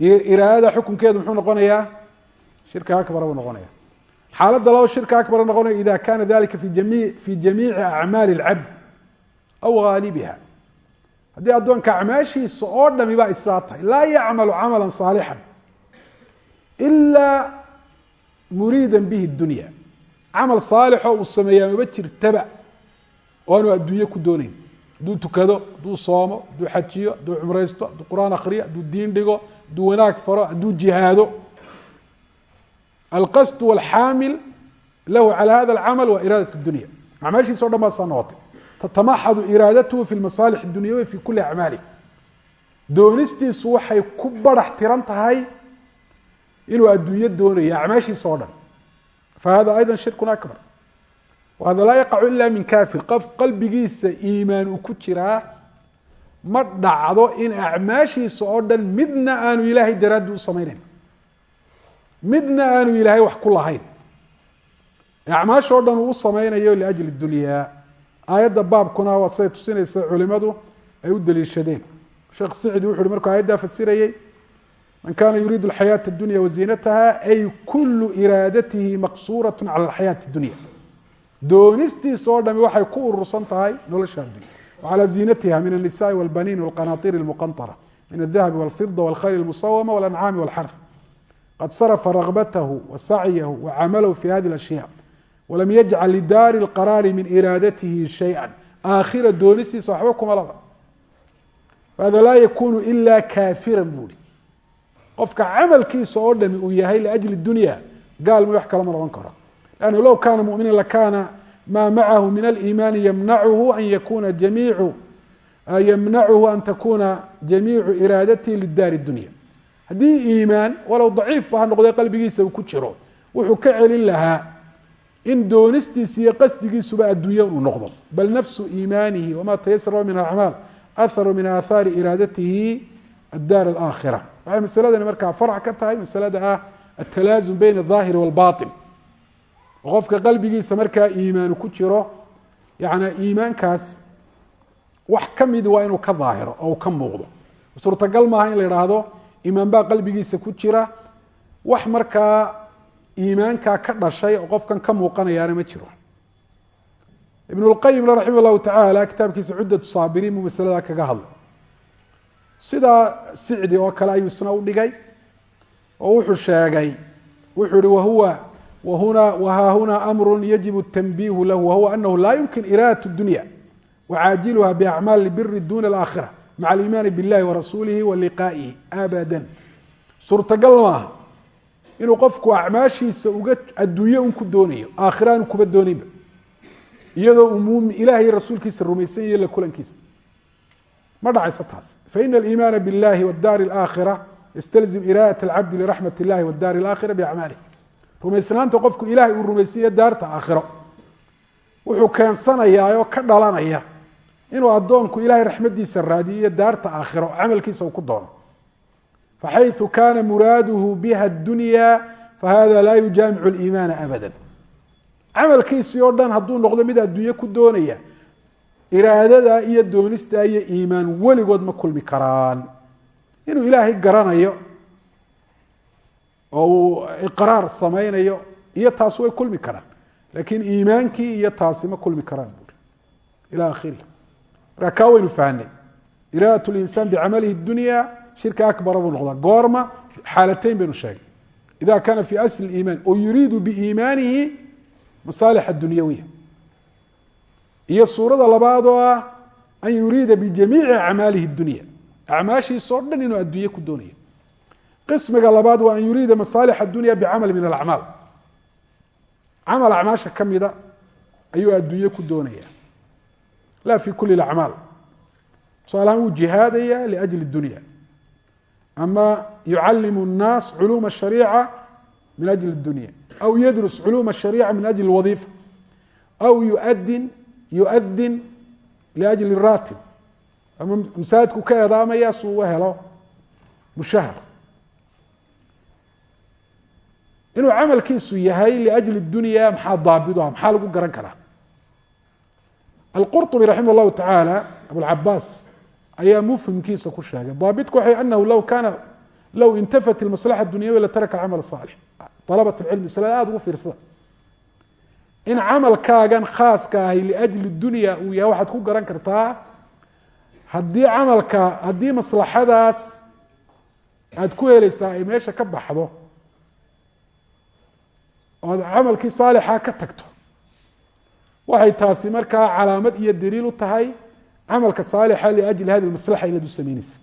iraadada xukunkeedu muxuu noqonayaa shirki akbar buu noqonaya xaaladda labo shirki akbar noqonaya ida kana dalika fi jami fi jamiici acmaali اlcabd aw gaalibiha haddii addoonka acmaashiisa oo dhami baa islaa tahay laa yacmalu camala saalixan ilaa muriida bihi dunya. Camal saalixoo uu sameeyaa maba jirtaba oo adduunye ku doonayn. Hadduu tukado hadduu soomo hadduu xajiyo hadduu cumraysto hadduu qur'aan akriyo hadduu diin dhigo hadduu wanaag faro hadduu jihaado. Alqasd walxaamil lahu calى hada alcamal waa iraadat dunya. Acmaashiisa o dhan baa saa noqotay. Tatamaxadu iraadatuhu fi lmasaalix اdunyawiya fi kuli acmaalih doonistiisu waxay ku barax tiran tahay inuu adduunyo doonayo acmaashiisa oo dhan. Fahada ayضa shirku akbar. Wahada laa yaqacu ila min kafir qof qalbigiisa iimaan uu ku jiraa ma dhacdo in acmaashiisa oo dhan midna aanu ilaahay daraaddi u samaynayn. Midna aanu ilaahay wax ku lahayn. Acmaasha o dhan uu u samaynayo liajli dunyaa. Aayadda baabkuna waa tusinaysa culimadu ay u daliishadeen. Sheekh sicdi wuxu uhi markuu aayaddaa fasirayey man kana yuriidu alxayaata اdunya waziinataha ay kulu iraadatihi maqsuuraة cala alxayaati اdunya doonistiisa oo dhami waxay ku urursan tahay nolosha addunya wacalى ziinatiha min الnisaءi wاlbaniin wاlqanaطir اlmuqanطara min الdahabi wاlfida wاlkhayl اlmusawama wاlancaami wاlxarf qad sarafa ragbathu wasacyahu wacamalahu fi hadi اlashya walam yajcal lidaari اlqaraari min iraadatihi shayئa aakhira doonistiisa waxba kuma laba fahada laa yakunu ila kaafira buuri qofka camalkiisa oo dhami uu yahay liajli dunya gaal ma wax kala ma noqon karo. Lannu low kana mumina lakana ma macahu min aliimaani yamnachu an yakuna jamiicu yamnachu an takuna jamiicu iraadatihi lidaari dunya. Haddii iimaan walow daciifba ha noqday qalbigiisa uu ku jiro wuxuu ka celin lahaa in doonistiisa iyo qasdigiisuba addunya uu noqdo. Bal nafsu iimaanihi wama tayasara min acmaal aharu min aahaari iraadatihi addaar alaakhira waxay masaladani markaa farc ka tahay masalada ah altalaazum bayna alظaahiri wاlbaطin oo qofka qalbigiisa markaa iimaanu ku jiro yana iimaankaas wax ka midi waa inuu ka daahiro oo uu ka muuqdo suurtagal maaha in la idhaahdo iimaan baa qalbigiisa ku jira wax markaa iimaankaa ka dhashay oo qofkan ka muuqanayaana ma jiro ibn اlqayimna raximah اllahu tacaala kitaabkiisa cuddatu saabiriin buu masaladaa kaga hadlay sidaa sicdi oo kale ayuu isna udhigay oo wuxuu sheegay wuxuu ihi wahuwa wahuna wahaahuna amru yajibu tanbiihu lahu wahuwa anahu laa yumkin iraadat dunya wacaajiluha biacmaali lbiri duna alaakhira maca aliimaani biاllahi warasuulihi wa liqaa'ihi suurtagal maaha inuu qofku acmaashiisa uga adduunye un ku doonayo aakhira aanu kuba dooninba iyadoo uu ilahay rasuulkiisa rumaysan yahiyo la kulankiisa ma dhacayso taas faina aliimaana biاllahi wاdaari اlaakhira ystalzim iraadaة اlcabdi liraxmat اllahi wاdaari اlaakhira bacmaalih rumaysnaanta qofku ilaahay uu rumaysanya daarta aakhiro wuxuu keensanayaa oo ka dhalanaya inuu addoonku ilahay raxmadiisa raadiyo iyo daarta aakhiro camalkiisa uu ku doono faxayu kana muraaduhu biha اdunya fahada laa yujaamicu اliimaana abada camalkiisii oo dhan hadduu noqdo mid adduunye ku doonaya iraadada iyo doonista iyo iimaan weligood ma kulmi karaan. Inuu ilaahay garanayo oo uu iqraar samaynayo iyo taas way kulmi karaan. Lakiin iimaankii iyo taasi ma kulmi karaan buuri. Ila akhirih markaa kaa waynu fahnay iraadat linsaan bicamalihi dunya shirka akbara buu noqdaa. Goorma xaalateyn baynu sheegay ida kana fi asli iimaan oo yuriidu biiimaanihi masaalix adunyawiya iyo suurada labaad oo ah an yuriida bijamiici acmaalihi dunya. Acmaashiisoo dhan inuu adduunye ku doonayo. Qismiga labaad waa an yuriida masaalix adunya bicamal min alacmaal. Camal acmaasha ka mida ayuu adduunye ku doonaya. Laa fi kuli acmaal tusaalahaan wuu jihaadaya liajli dunya. Ama yucalimu nnaas culuum ashariica min ajli dunya. Aw yadrus culuum ashariica min ajli wadiifa aw yuadin yuadin liajli ratib ama masaajidku ka eedaamaya si uu helo mushahar inuu camalkiisu yahay liajli dunya maxaa daabit ah maxaa lagu garan karaa alqurطbi raximah llahu tacaala abulcabaas ayaa mufhimkiisa ku sheegay daabitku waxay anahu low kaana low intafat ilmaslaxa dunyawiya lataraka alcamal saalix alabat lcilm maslada aada ugu fiirsada in camalkaagan khaaska ahay liajli dunya uu yahay waxaad ku garan kartaa haddii camalka haddii maslaxadaas aada ku helaysaa ay meesha ka baxdo ood camalkii saalixa ka tagto waxay taasi markaa calaamad iyo daliil u tahay camalka saalixa liajli hadi maslaxa inaad u sameyneysa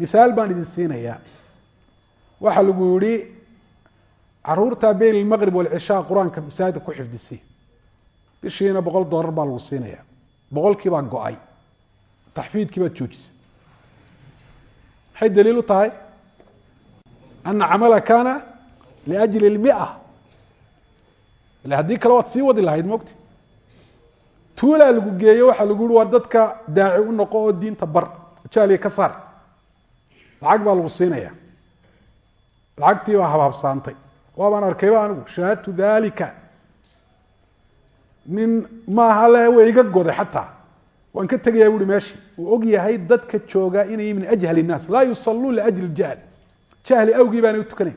mithaal baan idin siinayaa. Waxaa lagu yihi carruurta beyn ilmaqrib walcishaa qur'aanka masaajidka ku xifdisay. Bishiina boqol dollar baa lagu siinaya. Boqolkii baa go'ay. Taxfiidkii baad joojisay. Maxay daliil u tahay? Ana camala kaana liajli lmia ila haddii kale waad sii wadi lahayd mogti tuulaa lagu geeyo waxaa lagu yihi waa dadka daaci u noqo oo diinta bar jaaliya ka saar. Lacag baa lagu siinaya. Lacagtii baa habhabsaantay waabaan arkayba anigu shahadtu dalika nin maaha le way iga goday xataa. Waan ka tegaya buui meeshii uu og yahay dadka jooga inay min ajhal الnaas laa yusaluun liajli jahl jahli awgii baanay u tukanayn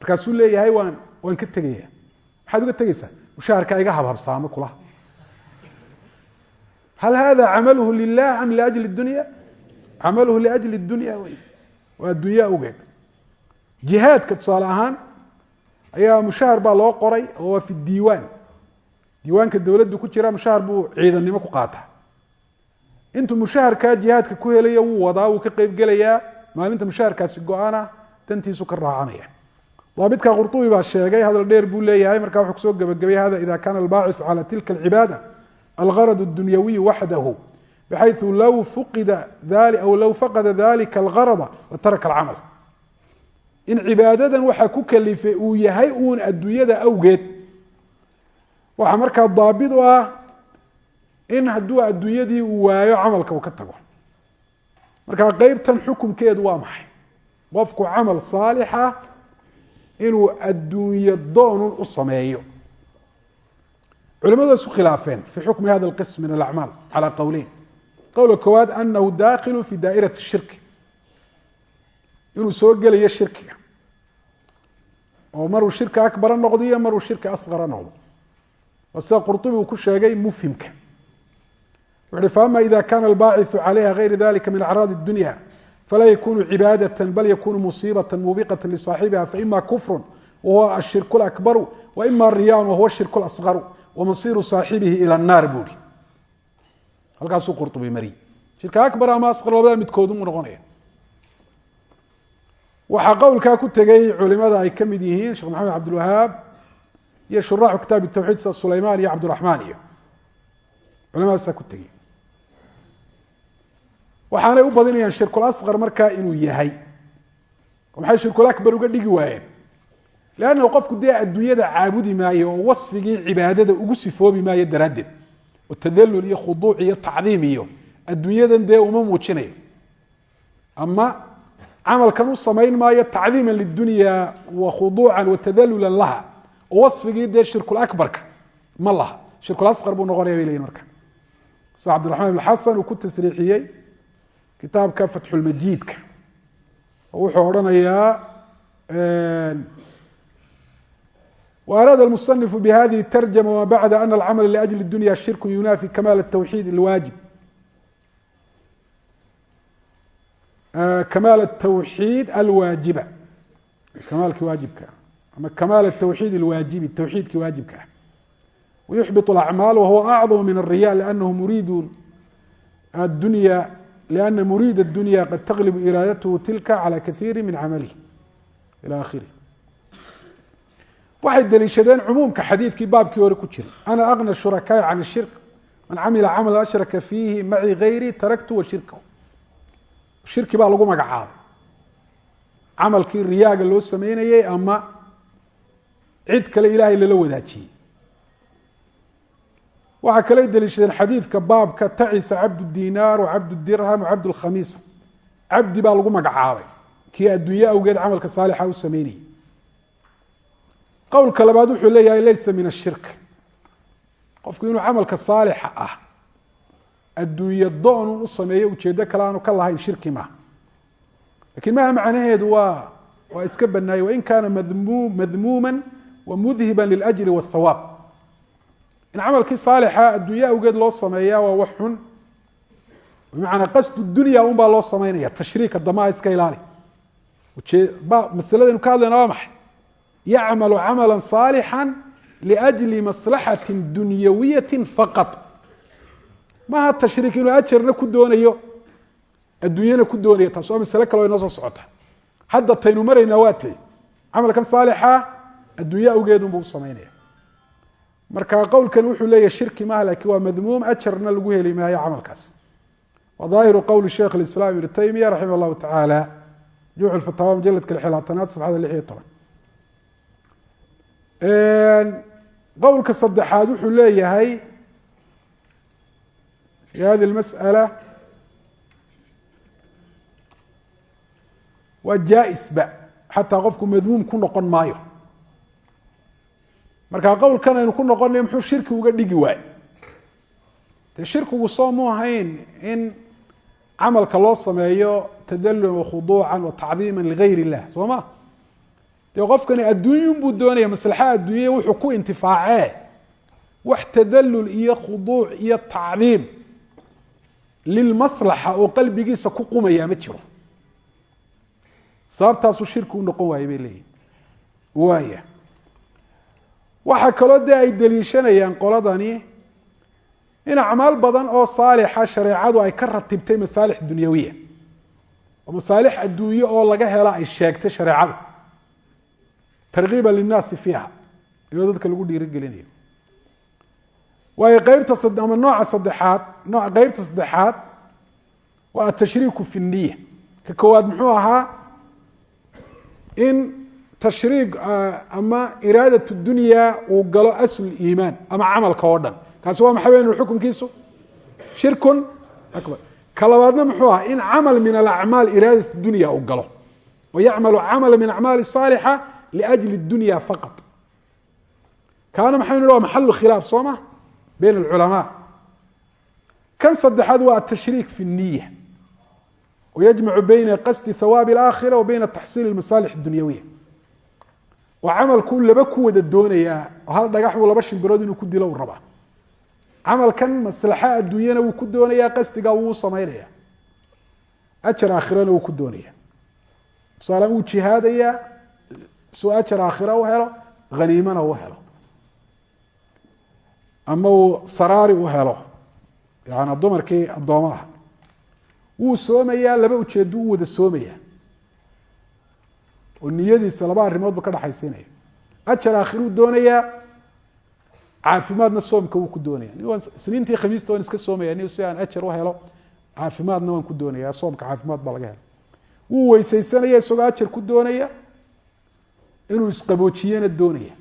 markaasuu leeyahay waan waan ka tegaya maxaad uga tegeysaa mushaharkaa iga habhabsaamo kulaha. Hal hada camaluhu lilah am liajli dunya? Camaluhu liajli dunya wey. Waa addunya awgeed. Jihaadka tusaale ayaa mushahar baa loo qoray oo waa fi diiwaan. Diiwaanka dowladdu ku jira mushahar buu ciidannimo ku qaata. Intuu mushaharkaa jihaadka ku helaya wuu wadaa wuu ka qeybgelayaa maalinta mushaharkaasi go-ana dantiisu ka raacanaya. Daabidka qurdubi baa sheegay hadal dheer buu leeyahay markaa wuxuu ku soo gebagabay hada ida kana albaaciu cala tilka alcibaada algarad اdunyawiy waxdahu bxayثu low fuqida aw low faqada dalika algarada lataraka alcamal in cibaadadan waxa ku kalifay uu yahay uun adduunyada awgeed waxaa markaa daabit u ah in hadduu adduunyadii uu waayo camalka uu ka tago marka qeybtan xukumkeedu waa maxay qofku camal saalixa inuu adduunyo doonun u sameeyo culimadu way isku khilaafeen fi xukmi hada اlqism min alacmaal calى qowleyn qowlka koowaad anahu dakhilu fi daa'iraة الshirki inuu soo gelayo shirkiga oo maruu shirki akbara noqdo iyo maruu shirki asqara noqdo waa sida qurطubi uu ku sheegay mufhimka wuxu uhi faama ida kana albaaciثu calayha gayra dalika min acraad الdunya falaa yakunu cibaadaة bal yakunu musiibaة muubiqaة lisaaxibiha faima kufru wahuwa ashirk اlakbaru waima riyan wahuwa shirk اlasqaru wamasiru saaxibihi ilى الnaar buu hi halkaasuu qurطubi mariy shirka akbar ama asqar labada midkoodumuu noqonaya waxaa qowlkaa ku tegey culimada ay ka mid yihiin sheekh maxamed cabdilwahaab iyo shuraaxu kitaab tawxiid sida sulaymaan iyo cabdiraxmaan iyo culimadaasaa ku tegey waxaanay u badinayaan shirkulasqar markaa inuu yahay. Maxay shirkulakbar uga dhigi waayeen. Leannahu qofku dee adduunyada caabudi maayo oo wasfigii cibaadada ugu sifoobi maayo daraaddeed oo tadalul iyo khuduuc iyo tacdiim iyo adduunyadan dee uma muujinayo. Ama camalkan u samayn maayo tacdiima lidunya wa khuduucan wa tadalulan laha oo wasfigii dee shirkulakbarka ma laha shirkulasqar buu noqonaya bay leyihin marka sida cabdiraxmaan ibn xasan uu ku tasriixiyey kitaabka fatxulmajiidka oo wuxuu odhanayaa وأrاad المصنف بhذه الترجمة وma bعd أن الcمل لأجل الدuنيا شhirك يuنافي كمال التwحيد الواجب كمال التwحيid الواaجiبة كمaalki waaجibka ama كمال التwحيid الواaجiبi توحيidki waaجibka ah ويحبط الأعماaل وهو أعظم من الرyاء لأنه mrيd الدuنيا لأن mrيd الدuنيا قad تغلب إراadته تilka على كثير من cمله إلى آخره waxay deliishadeen cumuumka xadiidkii baabkii hore ku jiray ana agna shurakaai can shirk man camila camala ashraka fiihi maci gayri taraktu wa shirkahu shirki baa lagu magacaabay camalkii riyaaga loo sameynayey ama cid kale ilaahay lala wadaajiyey. Waxaa kaley deliishadeen xadiidka baabka tacisa cabd dinaar wacabd dirham wacabd lkhamiisa cabdi baa lagu magacaabay kii adduunye awgeed camalka saalixa u sameynayay. Qowlka labaad wuxuu leeyahay laysa min ashirk qofku inuu camalka saalixa ah adduunye doonun u sameeyo ujeedo kale aanu ka lahayn shirki maaha lakin maha macnaheedu waa waa iska banaayey wain kaana madmu madmuuma wamudhiba liljri wاthawaab in camalkii saalixa adduunye awgeed loo sameeya waa wax xun bimacnaa qasdu dunya un baa loo sameynaya tashriika damaa iska ilaali masaladaynu ka hadlayna waa maxay yacmalu camala صaalixa liأjli maslaxati dunyawiyati faqad maaha tashriik inuu ajarna ku doonayo adduunyana ku doonayo taas waa masale kale o inoo soo socota hadda taynu maraynaa waa tay camalkan saalixa adduunye awgeedunbuu u samaynaya marka qowlkan wuxuu leeyahy shirki maaha laakiin waa madmuum ajarna lagu heli maayo camalkaas wa daahiru qowl sheikh اislaam taymiya raximah اllahu tacaala juuxu fatawa mujaladka xlaatanaad sabxada lix iyo toban qowlka saddexaad wuxuu leeyahay fi hadi اmasأala waa jaa-isba xataa qofku madmuum ku noqon maayo marka qowlkan aynu ku noqonay muxuu shirki uga dhigi waay dee shirkigu soo mu ahayn in camalka loo sameeyo tadalulan wakhuduucan wa tacdiima ligayr illah soo ma dee qofkani adduunyun buu doonaya maslaxa adduunya wuxuu ku intifaacee wax tadalul iyo lilmaslaxa oo qalbigiisa ku qumaya ma jiro sababtaasuu shirki u noqon waayey bay leeyihiin waaya waxaa kaloo dee ay deliishanayaan qoladani in acmaal badan oo saalixa shareecadu ay ka ratibtay masaalix dunyawiya oo masaalix adduunye oo laga hela ay sheegtay shareecadu tarkiiba linnaasi fiiha iyadoo dadka lagu dhiirigelinayo waayo qeybta ama nooca saddexaad no qeybta saddexaad waa atashriiku fi niya ka koowaad muxuu ahaa in tashriiq ama iraadat dunya uu galo asl iimaan ama camalka oo dhan. Kaasi waa maxay baynu xukunkiisu? Shirkun? Akbar. Ka labaadna muxuu aha in camal min alacmaal iraadat dunya uu galo. Wa camala min acmaali saalixa liajli dunya faqat. Kaana maxaynu hi waa maxalu khilaaf soo ma bayn alculamaa kan saddexaad waa atashriik fi niya wyajmacu bayna qasdi hawaabi alaakhira wa bayna taxsiili masaalix dunyawiya oo camalkuu laba ku wada doonayaa oo hal dhagax buu laba shimbirood inuu ku dilo u rabaa camalkan maslaxa adduunyana wuu ku doonayaa qasdigaa wuu samaynaya ajar aakhirana wuu ku doonaya tusaalean wuu jihaadayaa suu ajar aakhira ama uu saraari u helo yaani dumarkii addoomaha wuu soomayaa laba ujeedo u wada soomayaa. Oo niyadiisa laba arrimoodba ka dhexaysiinaya ajar aakhiruu doonayaa caafimaadna soomka wuu ku doonaya ni isniintii khamiista waan iska soomaya ni si aan ajar u helo caafimaadna waan ku doonaya soomka caafimaad baa laga helo wuu weysaysanaya isagoo ajar ku doonaya inuu isqaboojiyena doonaya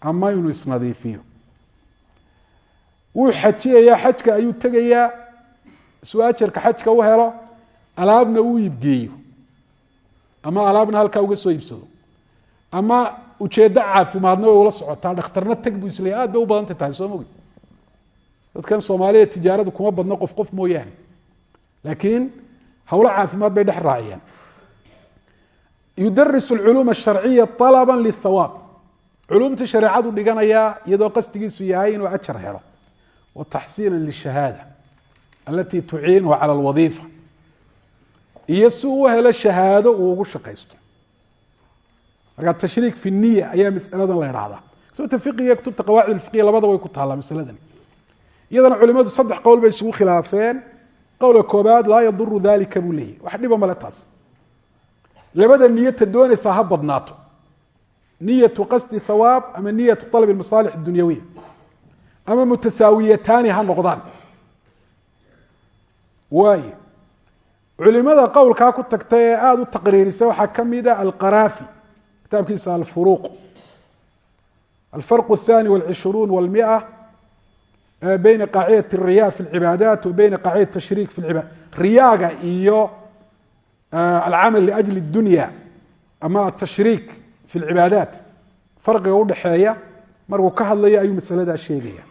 ama inuu isnadiifiyo wuu xajiyayaa xajka ayuu tegayaa. Suu ajarka xajka u helo alaabna uu iibgeeyo ama alaabna halkaa uga soo iibsado. Ama ujeeddo caafimaadna way ula socotaa dhakhtarna tag buu isleeya aad bay u badantay tahay soo mogi dadkan soomaalida tijaaradu kuma badno qof qof mooyaane. Laakiin howlo caafimaad bay dhex raaciyaan. Yudarisu alculuum asharciya alaba lithawaab culumtii shareecadu dhiganayaa iyadoo qasdigiisu yahay inuu ajar helo wa taxsiina lishahaada alati tuciinuhu cala alwadiifa. Iyo si uu helo shahaado uu ugu shaqaysto. Marka tashriik fi niya ayaa masaladan la idhaahdaa kutubta fiqiga kutubta qawaacid fiqiya labada way ku taallaa masaladan iyadana culimadu saddex qowl bay isugu khilaafeen. Qowlka koobaad laa yaduru dalika buu leeyahy wax dhiba male taas. Labada niyata doonaysaa ama mutasaawiyataani ha noqdaan waayo culimada qowlkaa ku tagta ee aada u taqriirisay waxaa ka mida alqaraafi kitaabkiisa alfuruuq alfarq الthani wاlcishruun wاlmia beyna qaacidat الriya fi اlcibaadaat wa beyna qaacidat tashriik fi lcibaad riyaaga iyo alcamal liأjli اdunya ama atashriik fi اlcibaadaat farqiga udhaxeeya markuu ka hadlaya ayuu masaladaa sheegaya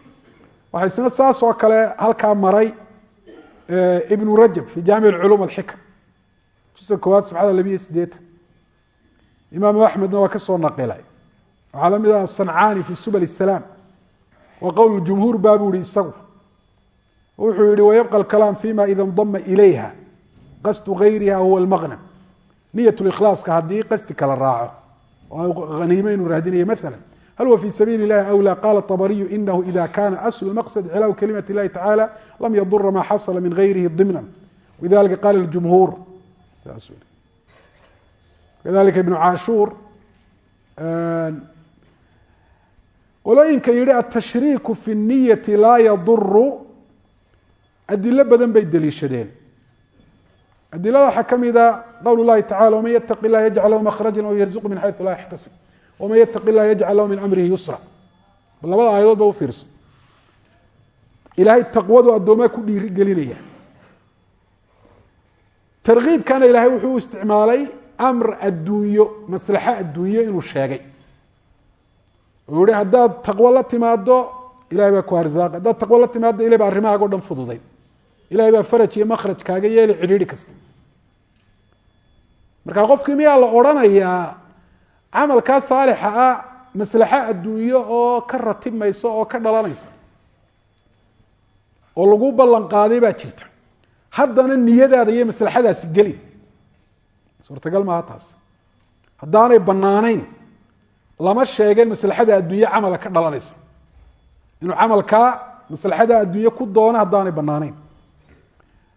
waxaa isna saas oo kale halkaa maray eh, ibnu rajab fi jaamic culum alxikam. Juska koowaad sabcada labiyo sideetan imaamu axmedna waa ka soo naqilay. Waxaa la mid ah asancaani fi subal salaam. Wa qowl jumhuur baa buu yihi isagu. Wuxuu yihi wayabqa alkalaam fima ida ndama ilayha qasdu gayriha huwa almaqnam. Niyat likhlaaska haddii qasdi kala raaco oo aniime inuu raadinayo maalan hal huwa fi sabiili اlahi awlى qala طabariyu inahu ida kana asl maqsad iclaaءu kalimat اllahi tacala lam yadura ma xasla min gayrihi dimna lidalika qala اjumhuur kadalika ibnu cashuur qolooyinka yihi atashriiku fi niyati laa yaduru adilo badan bay deliishadeen adilada waxaa ka mida qowl اllahi tacala wman ytaqi lah yajcal lahu makhraja w yarzuq min xayu laa yaxtasib wman ytaqi lah yajcal lahu min amrihi yusra. Bal labada aayadood ba ufiirso ilaahay taqwadu addoomaa ku dhiiri gelinaya tarkiibkana ilaahay wuxuu u isticmaalay amr adduunyo maslaxo adduunyo inuu sheegay. Uu yihi haddaad taqwo la timaado ilahay baa ku arsaaqay. Haddaad taqwo la timaado ilahy baa arrimahaaga o dhan fududay. Ilahay baa faraj iyo makhraj kaaga yeeli cidhiidhi kasta. Marka qofkii miyaa la odrhanayaa camalkaa saalixa ah maslaxo adduunyo oo ka ratibmaysa oo ka dhalanaysa. oo lagu ballan qaaday baa jirta. haddana niyadaada iyo maslaxadaasi gelin. suurtagal maaha taas. haddaanay bannaanayn lama sheegeen maslaxada adduunye camala ka dhalanaysa. inuu camalkaa maslaxada adduunye ku doono haddaanay bannaanayn.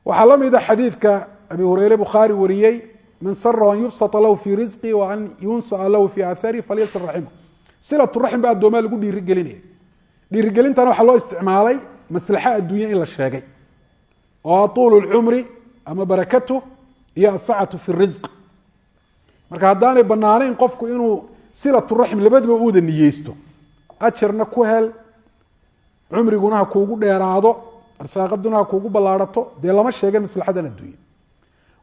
waxaa la mida xadiidka abi hureyre bukhaari wariyey man sarahu an yubsata lahu fii risqi wa an yunsaa lahu fii aahari falyasil raximh silatu raxim baa addoomaa lagu dhiirigelinaya dhiirigelintana waxaa loo isticmaalay maslaxo adduunye in la sheegay oo tuulu lcumri ama barakatu iyo asacatu fi risq marka haddaanay bannaanayn qofku inuu silatu raxim labadaba uuda niyeysto ajarna ku hel cumriguna ha kuugu dheeraado arsaaqaduna ha kuugu ballaarato dee lama sheegin maslaxadan adduunye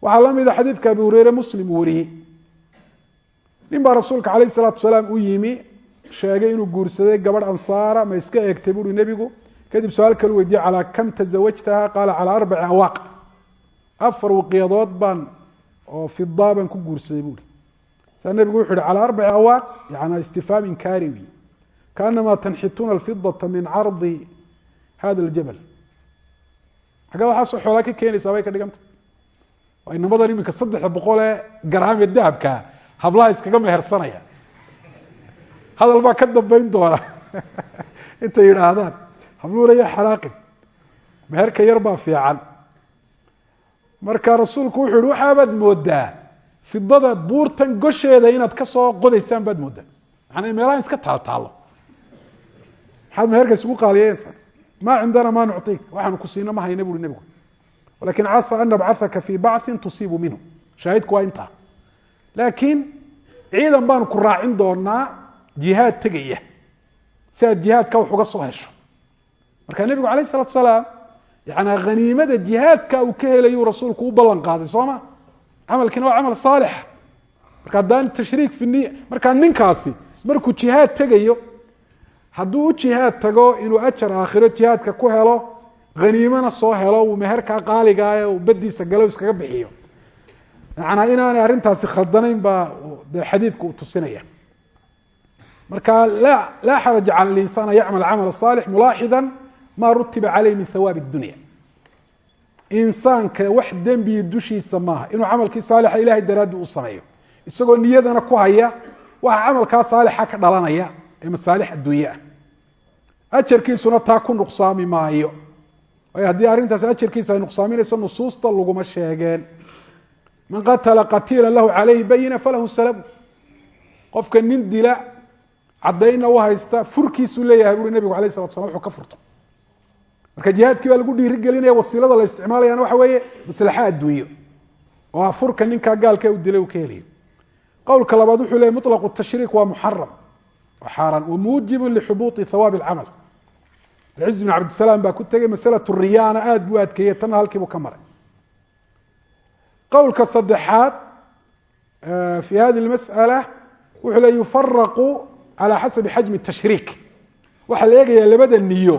waxaa la mida xadiidka abi hureyre muslim uu wariyey rasuulka calayh isalaatu salaam u yimi sheegay inuu guursaday gabadh ansaara ma iska eegtay buuhi nebigu kadib su'aal kalu weydiiyey calaa kam tasawajtaha qaala calaa arbaci awaaq. Afar wiqyadood baan oo fidaa ku guursaday buuhi saa nebigu wuxu uhi calaa arbaci awaaq yana istifaam inkaari wey kaanamaa tanxituuna min cardi hada aljabal xaggaa waxaasoo xoolaa ka keenaysaa bay ka dhiganta waa inamadan iminka saddexa boqolee garaamee dahabkaa hablaha iskaga mehersanaya. Hadal baa ka dambeyn doona. Intay yidhaahdaan habluulaya xanaaqin meherka yar baa fiican. Marka rasuulku wuxuu yihi waxaabaad moodaa fidada buurtan gosheeda inaad ka soo qodaysaan baad moodaa maanaa meelahan iska taaltaalo maxaad meherka isugu qaaliyeynaysaa maa cindana maa nucطiik waxaanu ku siino ma hayna buui nebigu lakin casa an nabcaaka fi bacثi tusiibu minhu shaahidku waa intaa laakiin ciidan baanu ku raacin doonaa jihaad tegaya si aad jihaadka wax uga soo hesho marka nebigu alayh الsalatu salaam yana haniimada jihaadka uu ka helayuu rasuulku u ballan qaaday soo ma camalkiina waa camal saalixa marka haddaan tashriik fi niya markaa ninkaasi markuu jihaad tegayo hadduu u jihaad tago inuu ajar aakhiro jihaadka ku helo haniimana soo helo uu meherkaa qaaligaah uu badiisa galo iskaga bixiyo. Manaa inaanay arrintaasi khaldanayn baa uu tusinaya. Marka laa xaraja cala linsaan an yacmal camal saalix mulaaxida ma rutiba caleyh min hawaabi اdunya insaanka wax dembii dushiisa maaha inuu camalkii saalixa ilahay daraaddi u sameeyo. Isagoo niyadana ku haya waxa camalkaa saalixa ka dhalanaya ee masaalix adduunye ah. Ajarkiisuna taa ku nuqsaami maayo haddii arrintaas ajarkiisa ay nuqsaaminayso nusuusta laguma sheegeen man qatala qatiila lahu calayhi bayina falahu salamu qofka nin dila caddaynna u haysta furkiisuu leeyahay buuri nebigu alayh salatu slam wuxuu ka furto marka jihaadkii baa lagu dhiiri gelinaya wasiilada la isticmaalayana waxa weeye maslaxa adduunyo oo a furka ninkaa gaalka u dilay uu ka helayo qowlka labaad wuxuu leeyay muطlaqu tashriik waa muxaram waa xaaraan wamuujibu lixubuuطi hawaabi اlcamal alciz bin cabdisalaam baa ku tegey masalatu riyaana aada buu adkeeyey tanna halkiibuu ka maray qowlka saddexaad fi hadi اmasأala wuxuu le yufaraqu calى xasabi xajmi الtashriik waxaa la eegayaa labada niyo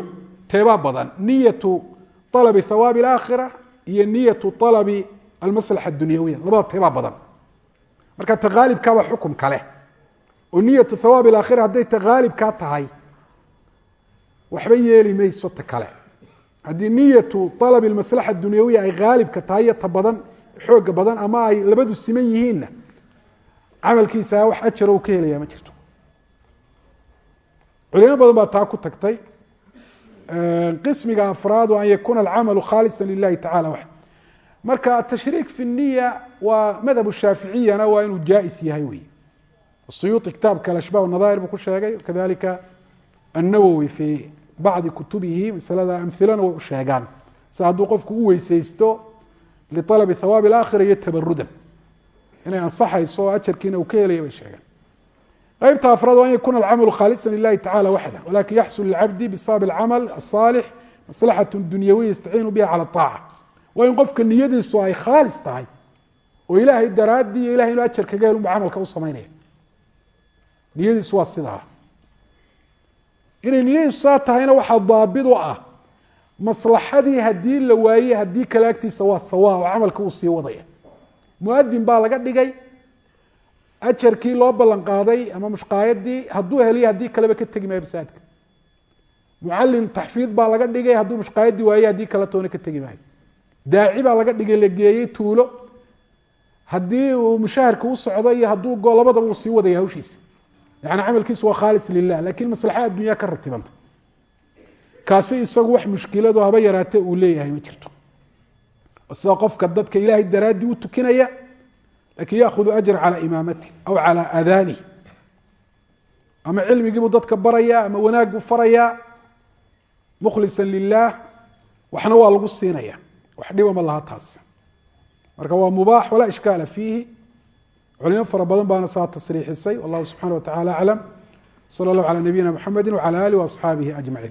teebaa badan niyatu طalabi hawaabi اlaakhira iyo niyatu طalabi almaslaxa اdunyawiya labada teebaa badan marka taqaalibkaaba xukum kale oo niyatu hawaabi اlaakhira hadday taqaalibkaa tahay waxba yeeli mayso ta kale. Haddii niyatu alab اmaslaxa adunyawiya ay haalibka tahay iyo ta badan xooga badan ama ay labadu siman yihiinna camalkiisa wax ajara u ka helaya ma jirto. Culimo badan baa taa ku tagtay qismiga afraadu an yakuuna alcamalu khaalisa lilahi tacala wax. Marka atashriik fi niya waa madhabu shaaficiyana waa inuu jaais yahay wey siyuuطi kitaabka alashbah nadair buu ku sheegay kadalika annawowi fi bacdi kutubihi masalada amhilana way u sheegaan. Si hadduu qofku u weyseysto lialabi hawaabi alaakhira iyo tabarudan inay ansaxayso ajarkiina uu ka helaya bay sheegeen qeybta afraad waa an yakuna alcamalu khaalisa lilahi tacala waxda walakin yaxsul lilcabdi bisabab alcamal asalix maslaxat dunyawiya yastaciinu biha cala aaca waa in qofka niyadiisu ay khaalis tahay oo ilaahay daraaddii iyo ilahay inuu ajar kaga hel unba camalka u samaynaya niyadiisu waa sidaa inay niyadiisu saa tahayna waxaa daabid u ah. Maslaxadii haddii la waayey haddii kale waa sawa oo camalka uu sii wadaya. Muadin baa laga dhigay. Ajarkii loo ballan qaaday ama mushqaayadii hadduu heliyo haddii kaleba ka tegi maayo masaajidka mucalin taxfiid baa laga dhigay hadduu mushqaayadii waaye haddii kale toona ka tegi maayo daaci baa laga dhigay la geeyey tuulo. Haddii uu mushaharka u socdo iyo hadduu labadaba uu sii wadaya hawshiisa yani camalkiisu waa khaalis lilah laakiin maslaxa addunya ka ratibanta kaasi isagu wax mushkilado haba yaraatee uu leeyahay ma jirto. Sida qofka dadka ilaahay daraaddii u tukinaya laakiin yaahudu ajra calى imaamati aw calى adanih ama cilmigiibuu dadka baraya ama wanaag buu faraya mukhlisa lilah waxna waa lagu siinaya wax dhiba ma laha taas. Marka waa mubaax walaa ishkaala fiihi culimo fara badan baana saa tasriixisay wallahu subxana wa tacala aclam salى اllahu alى nabiyina mxamedi wعalى alih وaصxaabihi ajmaciin